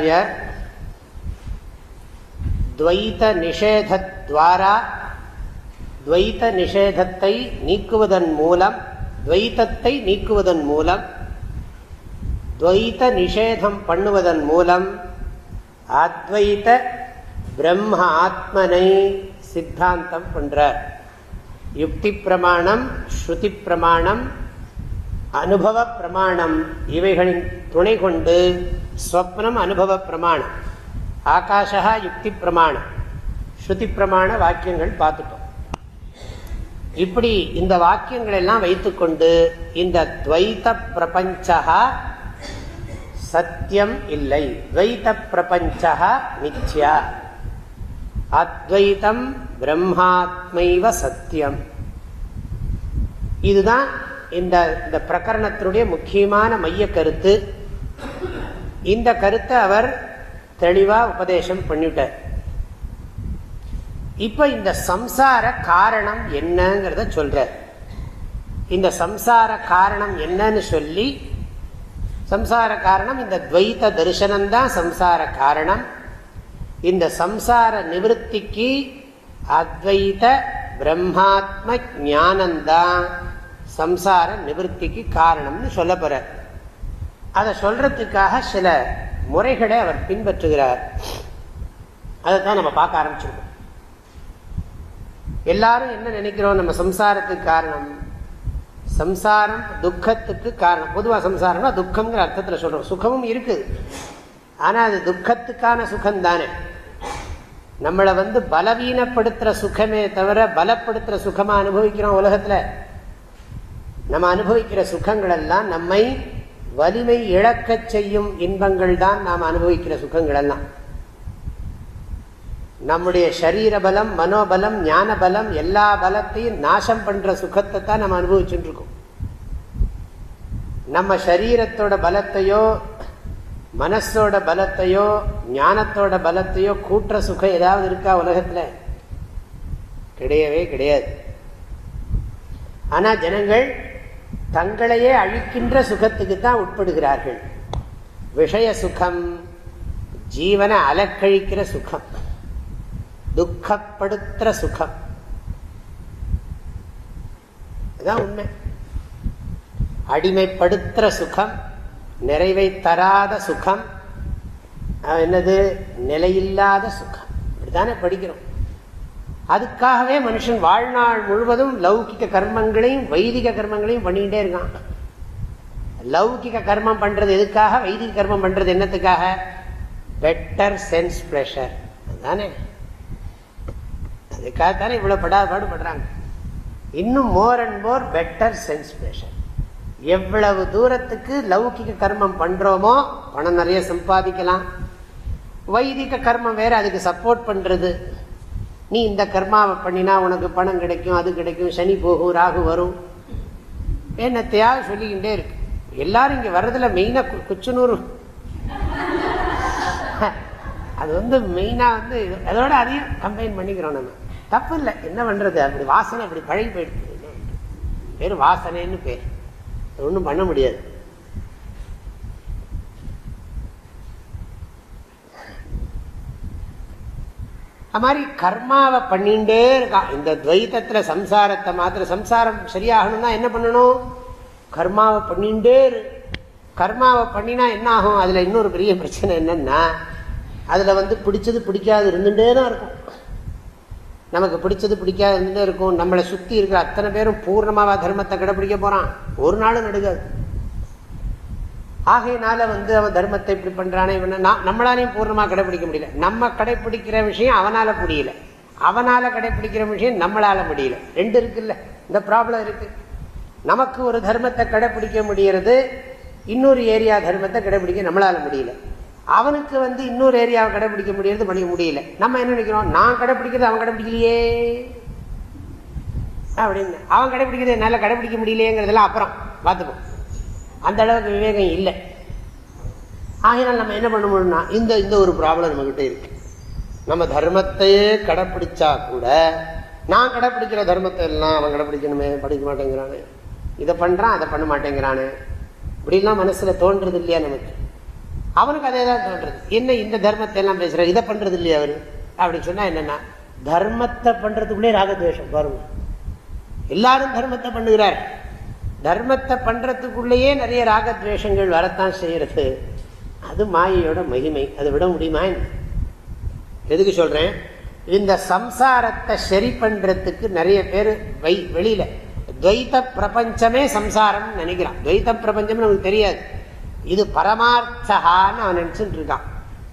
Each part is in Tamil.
கௌடபாதாச்சாரியார் துவைத்த நிஷேதத்வாரா துவைத்த நிஷேதத்தை நீக்குவதன் மூலம் துவைத்தத்தை நீக்குவதன் மூலம் துவைத்த நிஷேதம் பண்ணுவதன் மூலம் அத்வைத்த பிரம்ம ஆத்மனை சித்தாந்தம் பண்றார். யுக்தி பிரமாணம் ஸ்ருதி பிரமாணம் அனுபவ பிரமாணம் இவைகளின் துணை கொண்டு ஸ்வப்னம் அனுபவ பிரமாணம். ஆகாஷா யுக்தி பிரமாணம். ஸ்ருதி பிரமாண வாக்கியங்கள் பார்த்துட்டோம். இப்படி இந்த வாக்கியங்கள் எல்லாம் வைத்துக்கொண்டு இந்த துவைத்த பிரபஞ்சா சத்தியம் இல்லை. துவைத்த பிரபஞ்சா மித்யா. அத்வைத்தம் பிரம்மாத்மைவ சத்தியம். இதுதான் இந்த இந்த பிரகரணத்தினுடைய முக்கியமான மைய கருத்து. இந்த கருத்தை அவர் தெளிவா உபதேசம் பண்ணிட்டார் இப்ப இந்த சம்சார காரணம் என்னங்கிறத சொல்ற இந்த சம்சார காரணம் என்னன்னு சொல்லி சம்சார காரணம் இந்த துவைத்த தரிசனம்தான் சம்சார காரணம். இந்த சம்சார நிவத்திக்கு அத்வைத பிரம்மாத்ம ஞானந்தான் சம்சார நிவர்த்திக்கு காரணம்னு சொல்ல போற அதை சொல்றதுக்காக சில முறைகளை அவர் பின்பற்றுகிறார். அதைத்தான் நம்ம பார்க்க ஆரம்பிச்சிருக்கோம். எல்லாரும் என்ன நினைக்கிறோம்? நம்ம சம்சாரத்துக்கு காரணம். சம்சாரம் துக்கத்துக்கு காரணம். பொதுவாக சம்சாரம்னா துக்கம்ங்கிற அர்த்தத்தில் சொல்கிறோம் சுகமும் இருக்குது ஆனால் அது துக்கத்துக்கான சுகம் தானே நம்மளை வந்து பலவீனப்படுத்துகிற சுகமே தவிர பலப்படுத்துகிற சுகமாக அனுபவிக்கிறோம் உலகத்தில். நம்ம அனுபவிக்கிற சுகங்கள் எல்லாம் நம்மை வலிமை இழக்க செய்யும் இன்பங்கள் தான் நாம் அனுபவிக்கிற சுகங்கள் எல்லாம் நம்முடைய சரீர பலம் மனோபலம் ஞான பலம் எல்லா பலத்தையும் நாசம் பண்ற சுகத்தை தான் நம்ம அனுபவிச்சுட்டு இருக்கோம் நம்ம சரீரத்தோட பலத்தையோ மனசோட பலத்தையோ ஞானத்தோட பலத்தையோ கூட்டுற சுகம் ஏதாவது இருக்கா உலகத்துல? கிடையவே கிடையாது. ஆனா ஜனங்கள் தங்களையே அழிக்கின்ற சுகத்துக்கு தான் உட்படுகிறார்கள். விஷய சுகம் ஜீவனை அலக்கழிக்கிற சுகம் துக்கப்படுத்துற சுகம். இதுதான் உண்மை. அடிமைப்படுத்துற சுகம் நிறைவை தராத சுகம் என்னது? நிலையில்லாத சுகம். இப்படித்தானே படிக்கிறோம். அதுக்காகவே மனுஷன் வாழ்நாள் முழுவதும் லௌகிக கர்மங்களையும் வைதிக கர்மங்களையும் பண்ணிக்கிட்டே இருக்கான். லௌகிக கர்மம் பண்றது எதுக்காக? வைதிக கர்மம் பண்றது என்னத்துக்காக? பெட்டர் சென்ஸ் ப்ரெஷர் அதுதானே? அதுக்காகத்தானே இவ்வளவு படாபாடு பாடுபடுறாங்க இன்னும் more and more better sense pressure எவ்வளவு தூரத்துக்கு லௌகிக கர்மம் பண்றோமோ பணம் நிறைய சம்பாதிக்கலாம். வைதிக கர்மம் வேற அதுக்கு சப்போர்ட் பண்றது. நீ இந்த கர்மாவை பண்ணினா உனக்கு பணம் கிடைக்கும் அது கிடைக்கும் சனி போகும் ராகு வரும். என்னத்தையாக சொல்லிக்கிட்டே இருக்கு. எல்லாரும் இங்கே வர்றதுல மெயினாக குச்சனூர். அது வந்து மெயினாக வந்து அதோட அதையும் கம்பைன் பண்ணிக்கிறோம் நம்ம. தப்பு இல்லை. என்ன பண்ணுறது அப்படி வாசனை அப்படி பழகி போயிடுது. பேர் வாசனைன்னு பேர். ஒன்றும் பண்ண முடியாது. அது மாதிரி கர்மாவை பண்ணிகிட்டே இருக்கான் இந்த துவைத்தத்தில் சம்சாரத்தை மாத்திர சம்சாரம் சரியாகணும்னா என்ன பண்ணணும்? கர்மாவை பண்ணிகிட்டே இரு. கர்மாவை பண்ணினா என்ன ஆகும் அதில் இன்னொரு பெரிய பிரச்சனை என்னென்னா அதில் வந்து பிடிச்சது பிடிக்காது இருந்துகிட்டே தான் இருக்கும். நமக்கு பிடிச்சது பிடிக்காது இருந்துகிட்டே இருக்கும். நம்மளை சுற்றி இருக்கிற அத்தனை பேரும் பூர்ணமாக தர்மத்தை கடைப்பிடிக்க போகிறான் ஒரு நாளும் நடுகாது. ஆகையினால வந்து அவன் தர்மத்தை இப்படி பண்றானே நான் நம்மளாலையும் பூர்ணமா கடைபிடிக்க முடியல. நம்ம கடைபிடிக்கிற விஷயம் அவனால முடியல. அவனால கடைபிடிக்கிற விஷயம் நம்மளால முடியல. ரெண்டு இருக்குல்ல. இந்த ப்ராப்ளம் இருக்கு. நமக்கு ஒரு தர்மத்தை கடைபிடிக்க முடியறது இன்னொரு ஏரியா தர்மத்தை கடைபிடிக்க நம்மளால முடியல. அவனுக்கு வந்து இன்னொரு ஏரியாவை கடைபிடிக்க முடியறது பண்ணிக்க முடியல. நம்ம என்ன நினைக்கிறோம்? நான் கடைபிடிக்கிறது அவன் கடைபிடிக்கலையே. அப்படின்னு. அவன் கடைபிடிக்கிறது என்னால கடைபிடிக்க முடியலையேங்கிறதெல்லாம் அப்புறம். பார்த்துப்போம். அந்த அளவுக்கு விவேகம் இல்லை. ஆகினால் நம்ம என்ன பண்ண முடியும்னா இந்த இந்த ஒரு ப்ராப்ளம் நம்மகிட்ட இருக்கு. நம்ம தர்மத்தையே கடைப்பிடிச்சா கூட நான் கடைப்பிடிக்கிற தர்மத்தை எல்லாம் அவன் கடைப்பிடிக்கணுமே படிக்க மாட்டேங்கிறானே. இதை பண்ணுறான் அதை பண்ண மாட்டேங்கிறானே. இப்படிலாம் மனசில் தோன்றது இல்லையா நமக்கு? அவனுக்கு அதே தான் தோன்றது. என்ன இந்த தர்மத்தை எல்லாம் பேசுகிறேன் இதை பண்ணுறது இல்லையா அவர்? அப்படின்னு சொன்னால் என்னென்னா தர்மத்தை பண்ணுறதுக்குள்ளே ராகத்வேஷம் பாருங்க. எல்லாரும் தர்மத்தை பண்ணுகிறார் தர்மத்தை பண்றதுக்குள்ளேயே நிறைய ராகத்வேஷங்கள் வரத்தான் செய்யறது. அது மாயையோட மகிமை. அதை விட முடியுமா எதுக்கு சொல்றேன்? இந்த சம்சாரத்தை சரி பண்றதுக்கு நிறைய பேர் வெளியில. துவைத்த பிரபஞ்சமே சம்சாரம் நினைக்கிறான். துவைத்த பிரபஞ்சம் நமக்கு தெரியாது. இது பரமார்த்தகான்னு அவன் நினைச்சுட்டு இருக்கான்.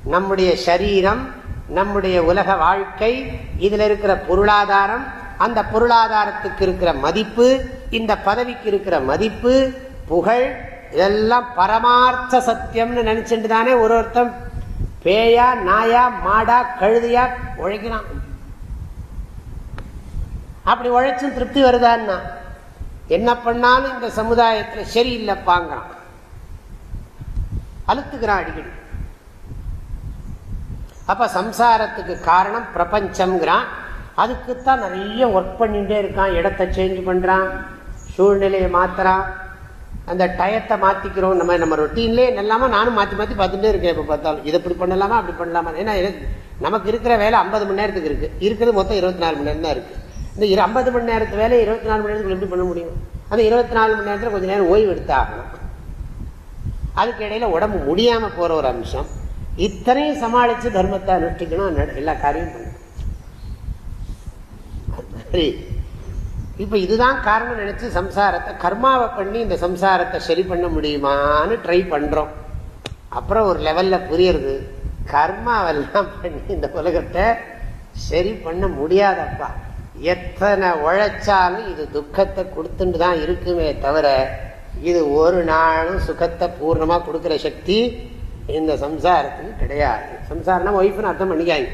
நம்முடைய சரீரம் நம்முடைய உலக வாழ்க்கை இதுல இருக்கிற பொருளாதாரம் அந்த பொருளாதாரத்துக்கு இருக்கிற மதிப்பு இந்த பதவிக்கு இருக்கிற மதிப்பு புகழ் இதெல்லாம் பரமார்த்த சத்தியம்னு நினைச்சுட்டு தானே ஒரு ஒருத்தன் பேயா நாயா மாடா கழுதியா உழைக்கிறான். அப்படி உழைச்சும் திருப்தி வருதான்னா என்ன பண்ணாலும் இந்த சமுதாயத்தில் சரியில்லைப்பாங்கிறான். அழுத்துக்கிறான் அடிக்கடி. அப்ப சம்சாரத்துக்கு காரணம் பிரபஞ்சம்ங்கிறான். அதுக்குத்தான் நிறைய ஒர்க் பண்ணிகிட்டே இருக்கான் இடத்த சேஞ்ச் பண்ணுறான் சூழ்நிலையை மாற்றுறான் அந்த டயத்தை மாற்றிக்கிறோம் நம்ம நம்ம ரொட்டீன்லேயே நல்லாம நானும் மாற்றி மாற்றி பார்த்துட்டே இருக்கேன் இப்போ பார்த்தாலும். இதை இப்படி பண்ணலாமா அப்படி பண்ணலாமா? ஏன்னா நமக்கு இருக்கிற வேலை ஐம்பது மணி நேரத்துக்கு இருக்குது இருக்கிறது மொத்தம் இருபத்தி நாலு மணி நேரம் தான் இருக்குது இந்த ஐம்பது மணி நேரத்து வேலை இருபத்தி நாலு மணி நேரத்துக்கு எப்படி பண்ண முடியும்? அந்த இருபத்தி நாலு மணி நேரத்தில் கொஞ்சம் நேரம் ஓய்வு எடுத்தாகணும். அதுக்கு இடையில உடம்பு முடியாமல் போகிற ஒரு அம்சம் இத்தனையும் சமாளித்து தர்மத்தை அனுஷ்டிக்கணும் எல்லா காரியமும் பண்ணணும். இப்ப இதுதான் காரணம் நினைச்சு சம்சாரத்தை கர்மாவை பண்ணி இந்த சம்சாரத்தை சரி பண்ண முடியுமான்னு ட்ரை பண்ணுறோம் அப்புறம் ஒரு லெவலில் புரியுறது கர்மாவெல்லாம் பண்ணி இந்த உலகத்தை சரி பண்ண முடியாதப்பா. எத்தனை உழைச்சாலும் இது துக்கத்தை கொடுத்துட்டு தான் இருக்குமே தவிர இது ஒரு நாளும் சுகத்தை பூர்ணமாக கொடுக்குற சக்தி இந்த சம்சாரத்துக்கு கிடையாது. சம்சாரம்னா ஒய்ஃப்னு அர்த்தம் பண்ணிக்காங்க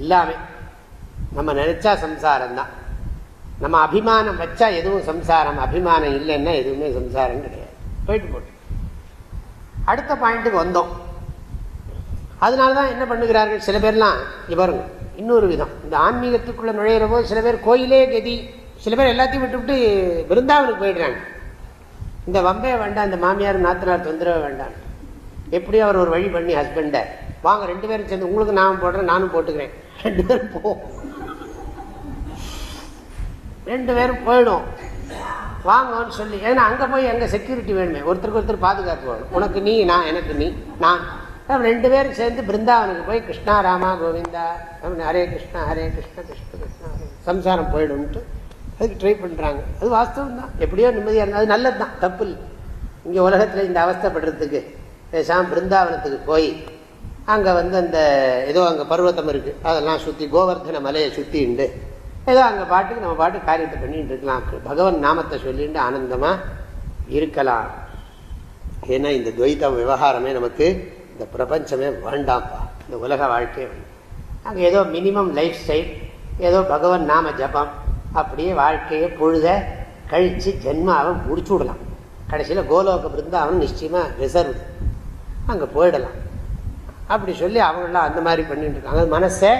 எல்லாமே. நம்ம நினைச்சா சம்சாரம் தான் நம்ம அபிமானம் வச்சா எதுவும் சம்சாரம் அபிமானம் இல்லைன்னா எதுவுமே சம்சாரம் கிடையாது. போயிட்டு போட்டு. அடுத்த பாயிண்ட்டுக்கு வந்தோம். அதனால தான் என்ன பண்ணுகிறார்கள்? சில பேர்லாம் இவருங்க இன்னொரு விதம். இந்த ஆன்மீகத்துக்குள்ளே நுழையிற போது சில பேர் கோயிலே கதி சில பேர் எல்லாத்தையும் விட்டுவிட்டு பிருந்தாவனுக்கு போயிடுறாங்க. இந்த வம்பே வேண்டாம் இந்த மாமியார் நாத்தனார் தொந்தரவு வேண்டாம். எப்படியும் அவர் ஒரு வழி பண்ணி ஹஸ்பண்டை வாங்க ரெண்டு பேரும் சேர்ந்து உங்களுக்கு நானும் போடுறேன் நானும் போட்டுக்கிறேன். ரெண்டு பேரும் போ. ரெண்டு பேரும் போயிடும். வாங்கன்னு சொல்லி ஏன்னா அங்கே போய் அங்கே செக்யூரிட்டி வேணுமே. ஒருத்தருக்கு ஒருத்தர் பாதுகாப்பு வேணும் உனக்கு நீ நான் எனக்கு நீ நான். ரெண்டு பேரும் சேர்ந்து பிருந்தாவனுக்கு போய் கிருஷ்ணா ராமா கோவிந்தா ஹரே கிருஷ்ணா ஹரே கிருஷ்ண கிருஷ்ண கிருஷ்ணா சம்சாரம் போயிடும்ட்டு அதுக்கு ட்ரை பண்ணுறாங்க அது வாஸ்தவம் தான். எப்படியோ நிம்மதியாக இருந்தால் அது நல்லது தான் தப்பு இல்லை. இங்கே உலகத்தில் இந்த அவஸ்தப்படுறதுக்கு பேசாமல் பிருந்தாவனத்துக்கு போய் அங்கே வந்து அந்த ஏதோ அங்கே பர்வத்தம் இருக்குது அதெல்லாம் சுற்றி கோவர்தன மலையை சுற்றிண்டு ஏதோ அங்கே பாட்டுக்கு நம்ம பாட்டு காரியத்தை பண்ணிட்டு இருக்கலாம். பகவன் நாமத்தை சொல்லிட்டு ஆனந்தமாக இருக்கலாம். ஏன்னா இந்த துவைத்த விவகாரமே நமக்கு இந்த பிரபஞ்சமே வேண்டாம்ப்பா. இந்த உலக வாழ்க்கையே வேண்டாம். அங்கே ஏதோ மினிமம் லைஃப் ஸ்டைல் ஏதோ பகவன் நாம ஜபம் அப்படியே வாழ்க்கையை பொழுத கழித்து ஜென்மாவை முடிச்சு விடலாம். கடைசியில் கோலோக பிருந்தாவன் நிச்சயமாக ரிசர்வ் அங்கே போயிடலாம். அப்படி சொல்லி அவங்களாம் அந்த மாதிரி பண்ணிட்டு இருக்காங்க. மனசை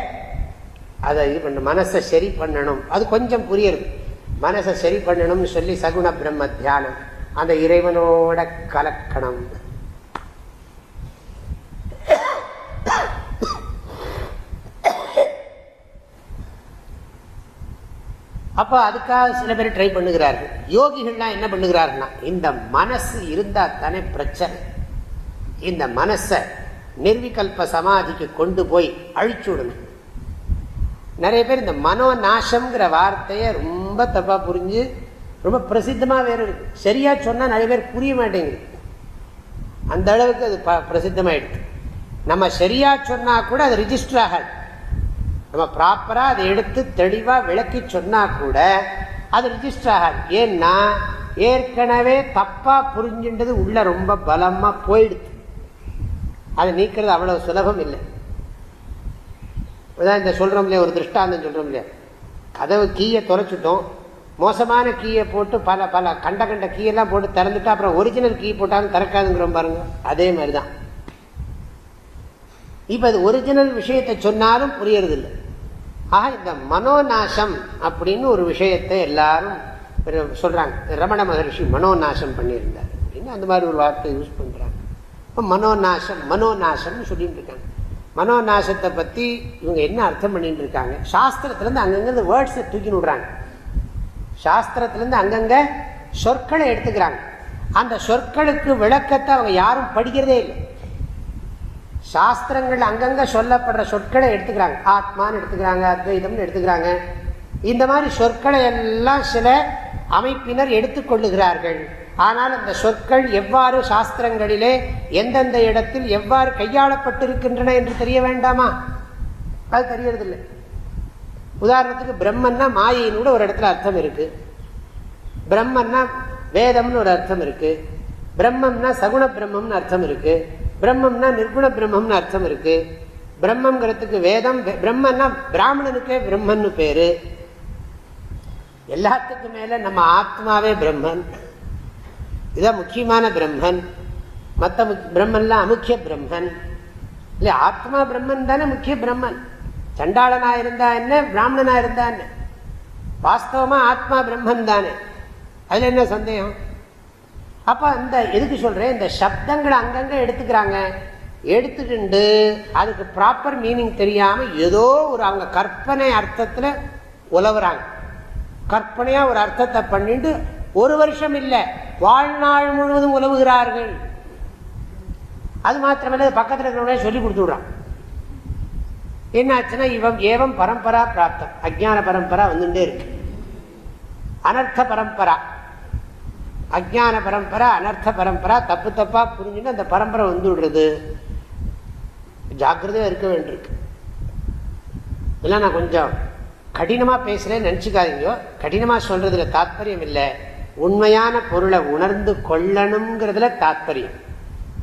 அதை இது பண்ண மனசை சரி பண்ணணும். அது கொஞ்சம் புரியுது மனசை சரி பண்ணணும்னு சொல்லி சகுண பிரம்ம தியானம். அந்த இறைவனோட கலக்கணம். அப்போ அதுக்காக சில பேர் ட்ரை பண்ணுகிறார்கள். யோகிகள்லாம் என்ன பண்ணுகிறார்கள்னா இந்த மனசு இருந்தால் தானே பிரச்சனை. இந்த மனசை நிர்விகல்ப சமாதிக்கு கொண்டு போய் அழிச்சுடணும் நிறைய பேர் இந்த மனோ நாசம்ங்கிற வார்த்தையை ரொம்ப தப்பாக புரிஞ்சு ரொம்ப பிரசித்தமாக வேறு இருக்கு. சரியாக சொன்னால் நிறைய பேர் புரிய மாட்டேங்குது. அந்த அளவுக்கு அது பிரசித்தமாயிடுது. நம்ம சரியாக சொன்னால் கூட அது ரிஜிஸ்டர் ஆகாது. நம்ம ப்ராப்பராக அதை எடுத்து தெளிவாக விளக்கி சொன்னால் கூட அது ரிஜிஸ்டர் ஆகாது. ஏன்னா ஏற்கனவே தப்பாக புரிஞ்சுன்றது உள்ளே ரொம்ப பலமாக போயிடுது. அதை நீக்கிறது அவ்வளோ சுலபம் இல்லை. இந்த சொல்கிறோம் இல்லையா? ஒரு திருஷ்டாந்தம் சொல்கிறோம் இல்லையா? கதவு கீயை தொலைச்சிட்டோம் மோசமான கீயை போட்டு பல பல கண்ட கண்ட கீயெல்லாம் போட்டு திறந்துட்டா அப்புறம் ஒரிஜினல் கீ போட்டாலும் திறக்காதுங்கிறோம் பாருங்க. அதே மாதிரி தான் இப்போ அது ஒரிஜினல் விஷயத்தை சொன்னாலும் புரியறதில்லை. ஆக இந்த மனோநாசம் அப்படின்னு ஒரு விஷயத்தை எல்லாரும் சொல்கிறாங்க ரமண மகர்ஷி மனோநாசம் பண்ணியிருந்தார். அப்படின்னு அந்த மாதிரி ஒரு வார்த்தை யூஸ் பண்ணுறாங்க மனோநாசம் மனோநாசம்னு சொல்லிட்டு இருக்காங்க. மனோநாசத்தை பற்றி இவங்க என்ன அர்த்தம் பண்ணிட்டு இருக்காங்க? சாஸ்திரத்திலேருந்து அங்கங்க வேர்ட்ஸை தூக்கி விடுறாங்க. சாஸ்திரத்திலேருந்து அங்கங்கே சொற்களை எடுத்துக்கிறாங்க. அந்த சொற்களுக்கு விளக்கத்தை அவங்க யாரும் படிக்கிறதே இல்லை. சாஸ்திரங்கள் அங்கங்கே சொல்லப்படுற சொற்களை எடுத்துக்கிறாங்க. ஆத்மான்னு எடுத்துக்கிறாங்க அத்வைதம்னு எடுத்துக்கிறாங்க. இந்த மாதிரி சொற்களை எல்லாம் சில அமைப்பினர் எடுத்துக்கொள்ளுகிறார்கள். ஆனால் அந்த சொற்கள் எவ்வாறு சாஸ்திரங்களிலே எந்தெந்த இடத்தில் எவ்வாறு கையாளப்பட்டிருக்கின்றன என்று தெரிய வேண்டாமா? அது தெரியறதில்லை. உதாரணத்துக்கு பிரம்மன்னா மாயின்னு ஒரு இடத்துல அர்த்தம் இருக்கு. பிரம்மன்னா வேதம்னு ஒரு அர்த்தம் இருக்கு. பிரம்மம்னா சகுண பிரம்மம்னு அர்த்தம் இருக்கு. பிரம்மம்னா நிர்குண பிரம்மம்னு அர்த்தம் இருக்கு. பிரம்மங்கிறதுக்கு வேதம் பிரம்மன்னா பிராமணனுக்கே பிரம்மன்னு பேரு. எல்லாத்துக்கும் மேல நம்ம ஆத்மாவே பிரம்மன். இதான் முக்கியமான பிரம்மன். மற்ற பிரம்மன்லாம் அமுக்கிய பிரம்மன். இல்லை ஆத்மா பிரம்மன் தானே முக்கிய பிரம்மன். சண்டாளனா இருந்தா என்ன பிராமணனா இருந்தா என்ன? வாஸ்தவமா ஆத்மா பிரம்மன் தானே. அதுல என்ன சந்தேகம்? அப்ப அந்த எதுக்கு சொல்றேன்? இந்த சப்தங்களை அங்கங்க எடுத்துக்கிறாங்க. எடுத்துக்கிண்டு அதுக்கு ப்ராப்பர் மீனிங் தெரியாம ஏதோ ஒரு அவங்க கற்பனை அர்த்தத்துல உலவுறாங்க. கற்பனையா ஒரு அர்த்தத்தை பண்ணிட்டு ஒரு வருஷம் இல்லை. வாழ்நாள் முழுவதும் உலவுகிறார்கள் அது மாத்திரமல்ல பக்கத்தில் இருக்கிறவங்க சொல்லி கொடுத்துடுறான். என்னாச்சுன்னா இவன் ஏவம் பரம்பரா பிராப்தம். அஜான பரம்பரா வந்துட்டே இருக்கு. அனர்த்த பரம்பரா. அஜான பரம்பரா அனர்த்த பரம்பரா தப்பு தப்பா புரிஞ்சுன்னு அந்த பரம்பரை வந்து விடுறது. ஜாக்கிரதையா இருக்க வேண்டியிருக்கு. இதெல்லாம் நான் கொஞ்சம் கடினமா பேசுறேன்னு நினைச்சுக்காதீங்க. கடினமா சொல்றதுல தாத்பரியம் இல்லை. உண்மையான பொருளை உணர்ந்து கொள்ளணுங்கிறதுல தாத்பரியம்.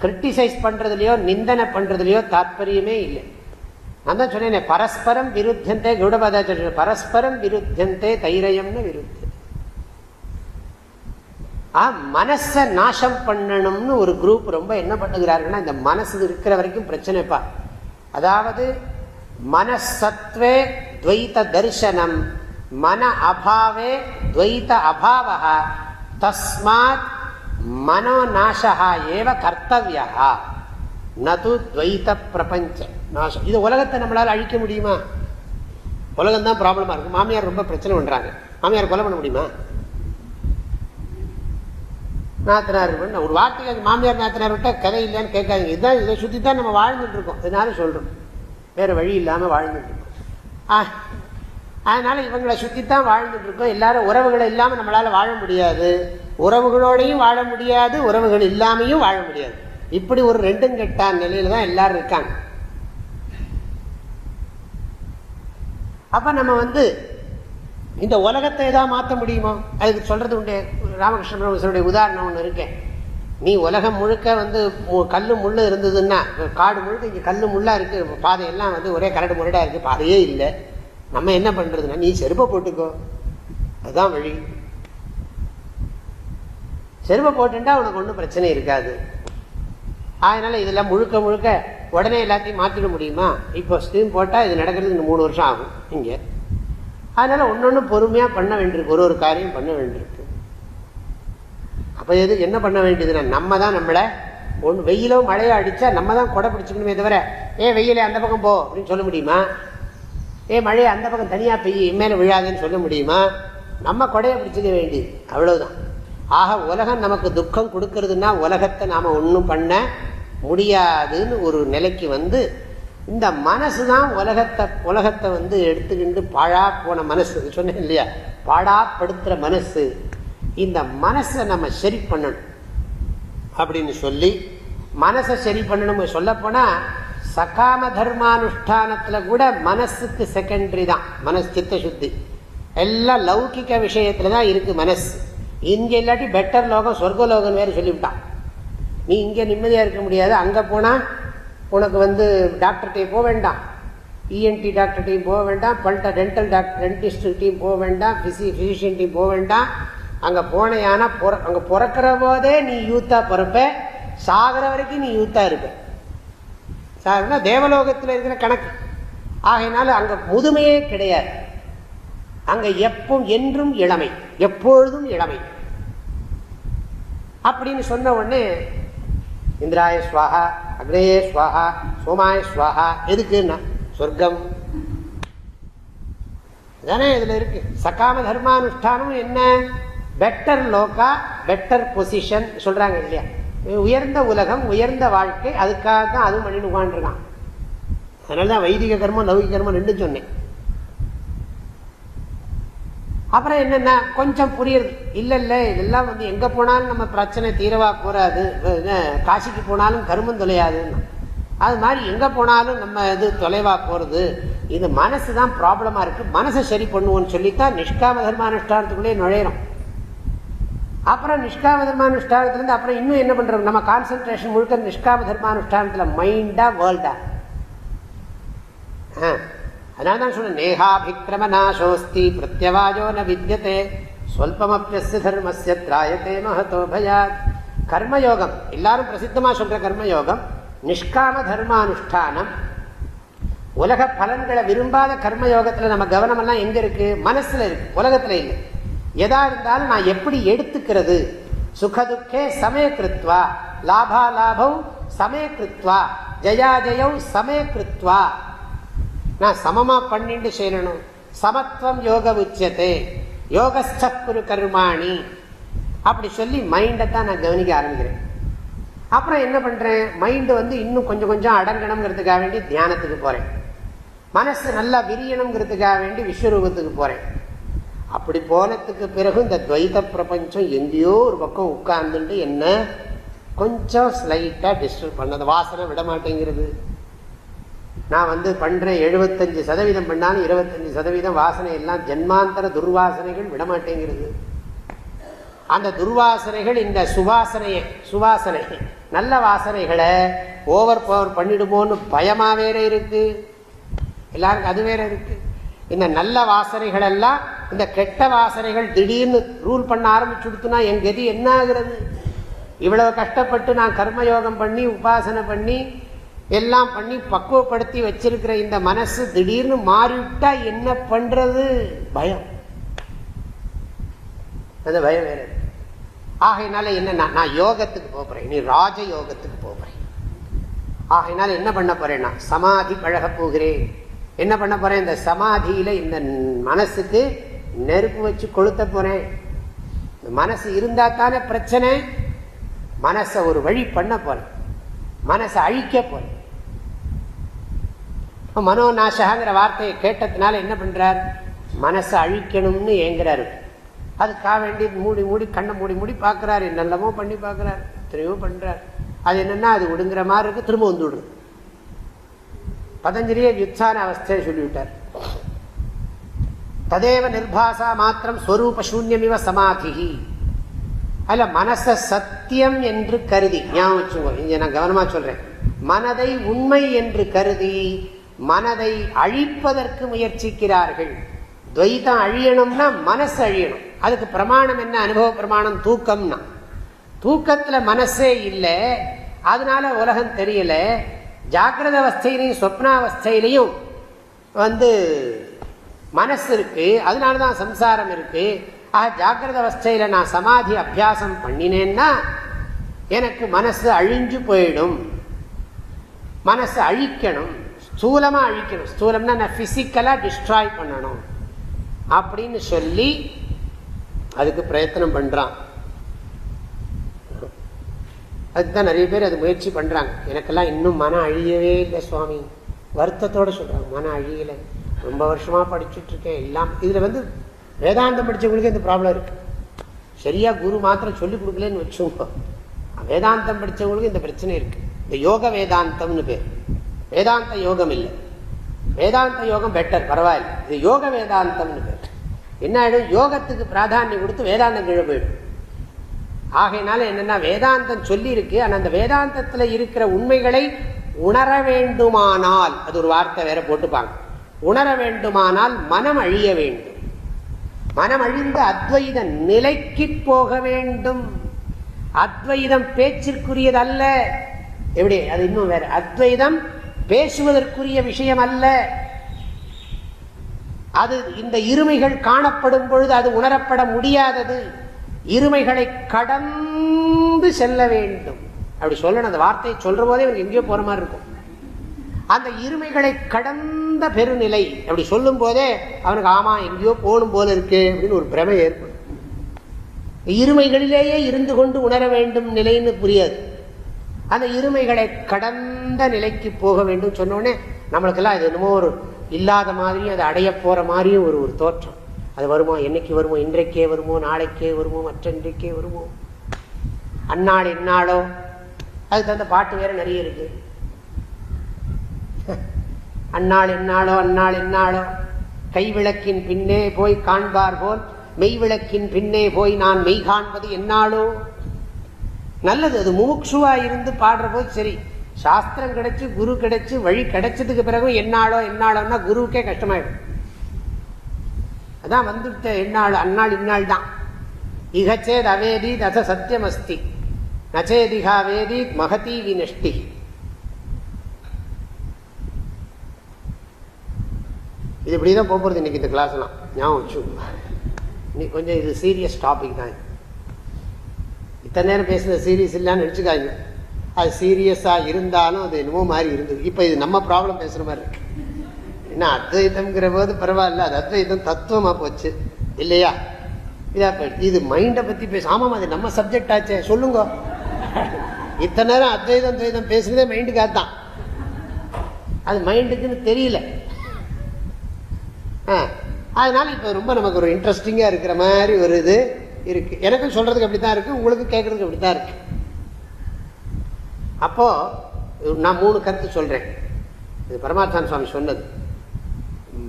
கிரிட்டிசைஸ் பண்றதுலயோ நிந்தனை பண்றதுலயோ தாத்பரியமே இல்லை. நான் தான் சொன்னேன் பரஸ்பரம் விருத்தந்தே கௌடபாதா பரஸ்பரம் விருத்தந்தே தைரயம்னு விருத்த. மனச நாசம் பண்ணணும்னு ஒரு குரூப் ரொம்ப என்ன பண்ணுகிறார்கள்னா இந்த மனசு இருக்கிற வரைக்கும் பிரச்சனைப்பா அதாவது மனசத்வே துவைத்த தரிசனம் மன அபாவே துவைத்த அபாவா தஸ்மாத் மனோநாசகா ஏவ கர்த்தவியா நது துவைத்த பிரபஞ்ச நாசம் இது உலகத்தை நம்மளால் அழிக்க முடியுமா? உலகம் தான் ப்ராப்ளமாக இருக்கும் மாமியார் ரொம்ப பிரச்சனை பண்ணுறாங்க மாமியார் கொலை பண்ண முடியுமா? நாத்தனார் ஒரு வார்த்தைக்கு மாமியார் நாத்தனார் விட்டால் கதை இல்லைன்னு கேட்காதீங்க. இதுதான் இதை சுற்றி தான் நம்ம வாழ்ந்துட்டு இருக்கோம். இதனால சொல்கிறோம் வேறு வழி இல்லாமல் வாழ்ந்துட்டு இருக்கோம். அதனால இவங்களை சுற்றித்தான் வாழ்ந்துட்டு இருக்கோம் எல்லாரும் உறவுகள் இல்லாமல் நம்மளால் வாழ முடியாது. உறவுகளோடையும் வாழ முடியாது. உறவுகள் இல்லாமையும் வாழ முடியாது. இப்படி ஒரு ரெண்டும் கெட்டான் நிலையில தான் எல்லாரும் இருக்காங்க. அப்ப நம்ம வந்து இந்த உலகத்தை ஏதாவது மாற்ற முடியுமோ? அதுக்கு சொல்றது உண்டு. ராமகிருஷ்ண உதாரணம் ஒன்று இருக்கேன் நீ உலகம் முழுக்க வந்து கல் முள்ளு இருந்ததுன்னா காடு முழுக்க இங்கே கல் முள்ளாக இருக்குது பாதையெல்லாம் வந்து ஒரே கரடு முரடாக இருக்குது பாதையே இல்லை. நம்ம என்ன பண்றதுன்னா நீ செருப்பை போட்டுக்கோ. அதுதான் வழி. செருப்பை போட்டுட்டா உனக்கு ஒன்றும் பிரச்சனை இருக்காது. அதனால இதெல்லாம் முழுக்க முழுக்க உடனே எல்லாத்தையும் மாற்றிட முடியுமா? இப்போ ஸ்கீம் போட்டால் இது நடக்கிறதுக்கு மூணு வருஷம் ஆகும் இங்கே. அதனால ஒன்னொன்னு பொறுமையாக பண்ண வேண்டியிருக்கு. ஒரு ஒரு காரியம் பண்ண வேண்டியிருக்கு. அப்போ எது என்ன பண்ண வேண்டியதுன்னா நம்ம தான் நம்மளை ஒன்று வெயிலோ மழையோ அடித்தா நம்ம தான் கொடை பிடிச்சிக்கணுமே தவிர ஏ வெயிலே அந்த பக்கம் போ அப்படின்னு சொல்ல முடியுமா? ஏ மழையை அந்த பக்கம் தனியாக பெய்ய மேல விழாதுன்னு சொல்ல முடியுமா? நம்ம கொடையை பிடிச்சிக்க வேண்டியது அவ்வளவுதான். ஆக உலகம் நமக்கு துக்கம் கொடுக்கறதுன்னா உலகத்தை நாம் ஒன்றும் பண்ண முடியாதுன்னு ஒரு நிலைக்கு வந்து இந்த மனசு தான் உலகத்தை உலகத்தை வந்து எடுத்துக்கிண்டு பாழா போன மனசு. சொன்னேன் இல்லையா? பாடாப்படுத்துகிற மனசு. இந்த மனசை நம்ம சரி பண்ணணும். அப்படின்னு சொல்லி மனசை சரி பண்ணணும் சொல்லப்போனால் சகாம தர்மானுஷ்டானத்தில் கூட மனசுக்கு செகண்டரி தான். மனசு சித்த சுத்தி எல்லாம் லௌகிக்க விஷயத்தில் தான் இருக்குது மனசு. இங்கே இல்லாட்டி பெட்டர் லோகம் சொர்க்கலோகம் வேறு சொல்லிவிட்டான். நீ இங்கே நிம்மதியாக இருக்க முடியாது. அங்கே போனால் உனக்கு வந்து டாக்டர்கிட்டையும் போக வேண்டாம். இஎன்டி டாக்டர்கிட்டையும் போக வேண்டாம். பல்ட்ட டென்டல் டாக்டர் டென்டிஸ்ட்கிட்டையும் போக வேண்டாம். ஃபிசி ஃபிசிஷியன்ட்டையும் போக வேண்டாம். அங்கே போனையானா பொற அங்கே பிறக்கிற போதே நீ யூத்தாக பிறப்ப. சாகிற வரைக்கும் நீ யூத்தாக இருப்பேன் இருப்ப தேவலோகத்தில் இருக்கிற கணக்கு. ஆகையினால அங்கே முதுமையே கிடையாது. அங்கே எப்பவும் என்றும் இளமை எப்பொழுதும் இளமை. அப்படின்னு சொன்ன உடனே இந்திராய ஸ்வாகா அக்னேயே ஸ்வாகா சோமாய ஸ்வாகா எதுக்குன்னா சொர்க்கம். தானே இதில் இருக்கு. சகாம தர்மானுஷ்டானம் என்ன? பெட்டர் லோக்கா பெட்டர் பொசிஷன் சொல்றாங்க இல்லையா? உயர்ந்த உலகம் உயர்ந்த வாழ்க்கை அதுக்காக தான் அதுவும் பண்ணிட்டு உட்காந்துருக்கான் அதனால தான் வைதிக கர்மம் லௌகிக கர்மம் ரெண்டு சொன்னேன். அப்புறம் என்னென்ன கொஞ்சம் புரியுது இல்லை இல்லை இதெல்லாம் வந்து எங்கே போனாலும் நம்ம பிரச்சனை தீரவா போகாது காசிக்கு போனாலும் கருமம் தொலையாதுன்னு. அது மாதிரி எங்கே போனாலும் நம்ம இது தொலைவா போகிறது இது மனசு தான் ப்ராப்ளமாக இருக்குது மனசை சரி பண்ணுவோன்னு சொல்லித்தான் நிஷ்காம தர்மானுஷ்டானத்துக்குள்ளே நுழையிறோம். அப்புறம் நிஷ்காம தர்மானுஷ்டானத்துலேருந்து அப்புறம் இன்னும் என்ன பண்ணுறோம் நம்ம கான்சன்ட்ரேஷன் முழுக்க நிஷ்காம தர்மானுஷ்டானத்தில் மைண்டா வேர்ல்டா அதனால தான் சொன்ன நேகாபிக்கிரம நாசோஸ்தி பிரத்யவாஜோ ந வித்தியதே சொல்பமப்பியஸ்ய தர்மஸ்ய திராயத்தே மகத்தோ பயாத் கர்மயோகம் எல்லாரும் பிரசித்தமா சொல்கிற கர்மயோகம் நிஷ்காம தர்மானுஷ்டானம் உலக பலன்களை விரும்பாத கர்மயோகத்தில் நம்ம கவனமெல்லாம் எங்கே இருக்குது இருக்கு? இருக்குது இருக்கு உலகத்துல இல்லை. எதா இருந்தாலும் நான் எப்படி எடுத்துக்கிறது? சுகதுக்கே சமயக்கிருத்வா லாபா லாபம் சமயக்கிருத்வா ஜயாஜயம் சமயக்கிருத்வா நான் சமமா பண்ணிட்டு செய்யணும். சமத்துவம் யோக உச்சத்தை யோகஸ்தக்குரு கருமாணி. அப்படி சொல்லி மைண்டை தான் நான் கவனிக்க ஆரம்பிக்கிறேன். அப்புறம் என்ன பண்ணுறேன் மைண்டு வந்து இன்னும் கொஞ்சம் கொஞ்சம் அடங்கணுங்கிறதுக்காக வேண்டி தியானத்துக்கு போகிறேன் மனசு நல்லா விரியணுங்கிறதுக்காக வேண்டி விஸ்வரூபத்துக்கு போகிறேன் அப்படி போனதுக்கு பிறகு இந்த துவைத பிரபஞ்சம் எங்கேயோ ஒரு பக்கம் உட்கார்ந்துட்டு என்ன கொஞ்சம் ஸ்லைட்டாக டிஸ்டர்ப் பண்ணது. வாசனை விட மாட்டேங்கிறது. நான் வந்து பண்ணுறேன் எழுபத்தஞ்சு சதவீதம் பண்ணாலும் இருபத்தஞ்சு சதவீதம் வாசனை எல்லாம் ஜென்மாந்தர துர்வாசனைகள் விட மாட்டேங்கிறது. அந்த துர்வாசனைகள் இந்த சுவாசனையை சுவாசனை. நல்ல வாசனைகளை ஓவர் பவர் பண்ணிடுமோன்னு பயமாக வேற இருக்குது எல்லாருக்கும் அது வேற இருக்குது இந்த நல்ல வாசனைகள் எல்லாம் இந்த கெட்ட வாசனைகள் திடீர்னு ரூல் பண்ண ஆரம்பிச்சுடுத்துனா என் கதி என்ன ஆகுறது இவ்வளவு கஷ்டப்பட்டு நான் கர்மயோகம் பண்ணி உபாசனை பண்ணி எல்லாம் பண்ணி பக்குவப்படுத்தி வச்சிருக்கிற இந்த மனசு திடீர்னு மாறிவிட்டா என்ன பண்றது? பயம். அந்த பயம் வேற ஆகையினால என்ன நான் யோகத்துக்கு போகிறேன் நீ ராஜ யோகத்துக்கு போகிறேன் ஆகையினால என்ன பண்ண போறேன்னா சமாதி பழக போகிறேன். என்ன பண்ண போறேன்? இந்த சமாதியில இந்த மனசுக்கு நெருப்பு வச்சு கொளுத்த போறேன். மனசு இருந்தா தானே பிரச்சனை. மனசை ஒரு வழி பண்ண போறேன். மனசை அழிக்க போறேன். மனோநாசகாங்கிற வார்த்தையை கேட்டதுனால என்ன பண்றார்? மனசை அழிக்கணும்னு ஏங்குறாரு. அதுக்காக வேண்டி மூடி மூடி கண்ணை மூடி மூடி பார்க்குறாரு. என்னெல்லாமோ பண்ணி பார்க்குறாரு. எத்தனையோ பண்ணுறாரு அது என்னன்னா அது விடுங்கிற மாதிரி இருக்கு திரும்ப வந்து விடுது பதஞ்சலியே யுத்தான அவஸ்தையை சொல்லிவிட்டார். ததேவ நிர்பாசா மாத்திரம் ஸ்வரூப சூன்யமிவ சமாதி அல்ல மனச சத்தியம் என்று கருதி ஞாபகம் வச்சுக்கோ இங்கே நான் கவனமா சொல்றேன். மனதை உண்மை என்று கருதி மனதை அழிப்பதற்கு முயற்சிக்கிறார்கள். துவைத்தம் அழியணும்னா மனசு அழியணும். அதுக்கு பிரமாணம் என்ன அனுபவ பிரமாணம் தூக்கம்னா. தூக்கத்துல மனசே இல்லை அதனால உலகம் தெரியல. ஜாக்கிரத அவஸ்தையிலையும் சொப்னாவஸ்தையிலையும் வந்து மனசு இருக்கு அதனாலதான் சம்சாரம் இருக்கு. ஆக ஜாக்கிரத அவஸ்தையில நான் சமாதி அபியாசம் பண்ணினேன்னா எனக்கு மனசு அழிஞ்சு போயிடும். மனசு அழிக்கணும். ஸ்தூலமா அழிக்கணும். ஸ்தூலம்னா நான் பிசிக்கலா டிஸ்ட்ராய் பண்ணணும். அப்படின்னு சொல்லி அதுக்கு பிரயத்தனம் பண்றான். அதுதான் நிறைய பேர் அது முயற்சி பண்றாங்க. எனக்கெல்லாம் இன்னும் மனம் அழியவே இல்லை சுவாமி. வருத்தத்தோட சொல்றாங்க. மனம் அழியலை. ரொம்ப வருஷமாக படிச்சுட்டு இருக்கேன் எல்லாம் இதில் வந்து வேதாந்தம் படித்தவங்களுக்கு இந்த ப்ராப்ளம் இருக்கு. சரியா குரு மாத்திரம் சொல்லி கொடுக்கலன்னு வச்சுக்கோ. வேதாந்தம் படித்தவங்களுக்கு இந்த பிரச்சனை இருக்குது இந்த யோக வேதாந்தம்னு பேர். வேதாந்த யோகம் இல்லை. வேதாந்த யோகம் பெட்டர் பரவாயில்ல. இது யோக வேதாந்தம்னு பேர். என்ன ஆகிடும் யோகத்துக்கு பிராதானியம் கொடுத்து வேதாந்தம் கீழே போயிடும். ஆகையினால என்னென்னா வேதாந்தம் சொல்லியிருக்கு. ஆனால் அந்த வேதாந்தத்தில் இருக்கிற உண்மைகளை உணர வேண்டுமானால் அது ஒரு வார்த்தை வேற போட்டுப்பாங்க. உணர வேண்டுமானால் மனம் அழிய வேண்டும். மனம் அழிந்த அத்வைத நிலைக்கு போக வேண்டும். அத்வைதம் பேச்சிற்குரியது அல்ல எப்படி? அது இன்னும் வேற. அத்வைதம் பேசுவதற்குரிய விஷயம் அல்ல அது இந்த இருமைகள் காணப்படும் பொழுது அது உணரப்பட முடியாதது. இருமைகளை கடந்து செல்ல வேண்டும். அப்படி சொல்லணும். அந்த வார்த்தையை சொல்ற போதே எங்கேயோ போற மாதிரி இருக்கும். அந்த இருமைகளை கடந்து பெருநிலை. அப்படி சொல்லும் போதே அவனுக்கு ஆமா எங்கேயோ போகணும் போல இருக்கு அப்படின்னு ஒரு பிரமை ஏற்படும். இருமைகளிலேயே இருந்து கொண்டு உணர வேண்டும் நிலைன்னு புரியாது. அந்த இருமைகளை கடந்த நிலைக்கு போக வேண்டும் சொன்னோடனே நம்மளுக்கெல்லாம் இது என்னமோ ஒரு இல்லாத மாதிரியும் அது அடைய போற மாதிரியும் ஒரு ஒரு தோற்றம். அது வருமோ என்னைக்கு வருமோ இன்றைக்கே வருமோ நாளைக்கே வருமோ மற்றன்றைக்கே வருமோ? அந்நாள் இந்நாளோ? அதுக்கு தகுந்த பாட்டு வேற நிறைய இருக்கு. அந்நாள் என்னாளோ அந்நாள் என்னாளோ கைவிளக்கின் பின்னே போய் காண்பார் போல் மெய்விளக்கின் பின்னே போய் நான் மெய் காண்பது என்னாளோ நல்லது அது முமுட்சுவா இருந்து பாடுற போது சரி. சாஸ்திரம் கிடைச்சு குரு கிடைச்சு வழி கிடைச்சதுக்கு பிறகு என்னாளோ என்னாளோன்னா குருவுக்கே கஷ்டமாயிடும். அதான் வந்துட்ட என்னாள் அந்நாள் இந்நாள் தான். இகச்சேத் அவேதி தச சத்தியம் அஸ்தி நச்சேதிகா வேதி மகதி வினஷ்டி. இது இப்படி தான் போகிறது இன்னைக்கு இந்த கிளாஸ்லாம் ஞாபகம் வச்சு இன்னைக்கு கொஞ்சம் இது சீரியஸ் டாபிக் தான் இத்தனை நேரம் பேசுனது சீரியஸ் இல்லைன்னு நினச்சிக்காங்க அது சீரியஸாக இருந்தாலும் அது என்னமோ மாதிரி இருந்தது. இப்போ இது நம்ம ப்ராப்ளம் பேசுகிற மாதிரி இருக்கு. ஏன்னா அத்வைதம்ங்கிற போது பரவாயில்ல அது அத்வைதம் தத்துவமாக போச்சு. இல்லையா? இதா போயிடுச்சு இது மைண்டை பற்றி பேச. ஆமாம் அது நம்ம சப்ஜெக்ட் ஆச்சே. சொல்லுங்க. இத்தனை நேரம் அத்வைதம் துவைதம் பேசுனதே மைண்டுக்காக தான் அது மைண்டுக்குன்னு தெரியல. அதனால இப்போ ரொம்ப நமக்கு ஒரு இன்ட்ரெஸ்டிங்காக இருக்கிற மாதிரி ஒரு இது இருக்கு. எனக்கும் சொல்றதுக்கு அப்படி தான் இருக்கு உங்களுக்கு கேட்கறதுக்கு அப்படி தான் இருக்கு. அப்போ நான் மூணு கருத்து சொல்றேன். இது பரமாத்தான் சுவாமி சொன்னது.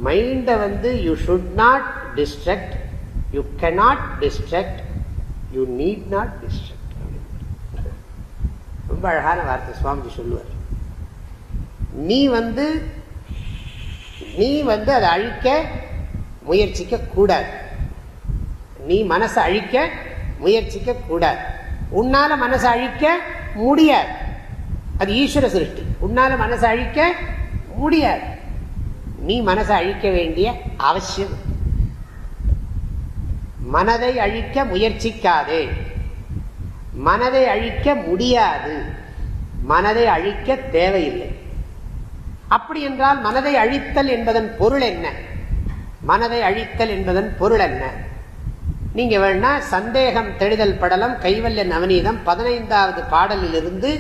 மைண்டை வந்து you should not distract you cannot distract you need not distract ரொம்ப அழகான வார்த்தை சுவாமிஜி சொல்லுவார். நீ வந்து நீ வந்து அதை அழிக்க முயற்சிக்க கூடாது. நீ மனசை அழிக்க முயற்சிக்க கூடாது. உன்னால மனசை அழிக்க முடியாது. அது ஈஸ்வர சிருஷ்டி. உன்னால மனசை அழிக்க முடியாது. நீ மனசை அழிக்க வேண்டிய அவசியம். மனதை அழிக்க முயற்சிக்காதே. மனதை அழிக்க முடியாது. மனதை அழிக்க தேவையில்லை. அப்படி என்றால் மனதை அழித்தல் என்பதன் பொருள் என்ன? மனதை அழித்தல் என்பதன் பொருள் என்ன? நீங்க வேணா சந்தேகம் தெளிதல் படலம் கைவல்ய நவநீதம் பதினைந்தாவது பாடலிலிருந்து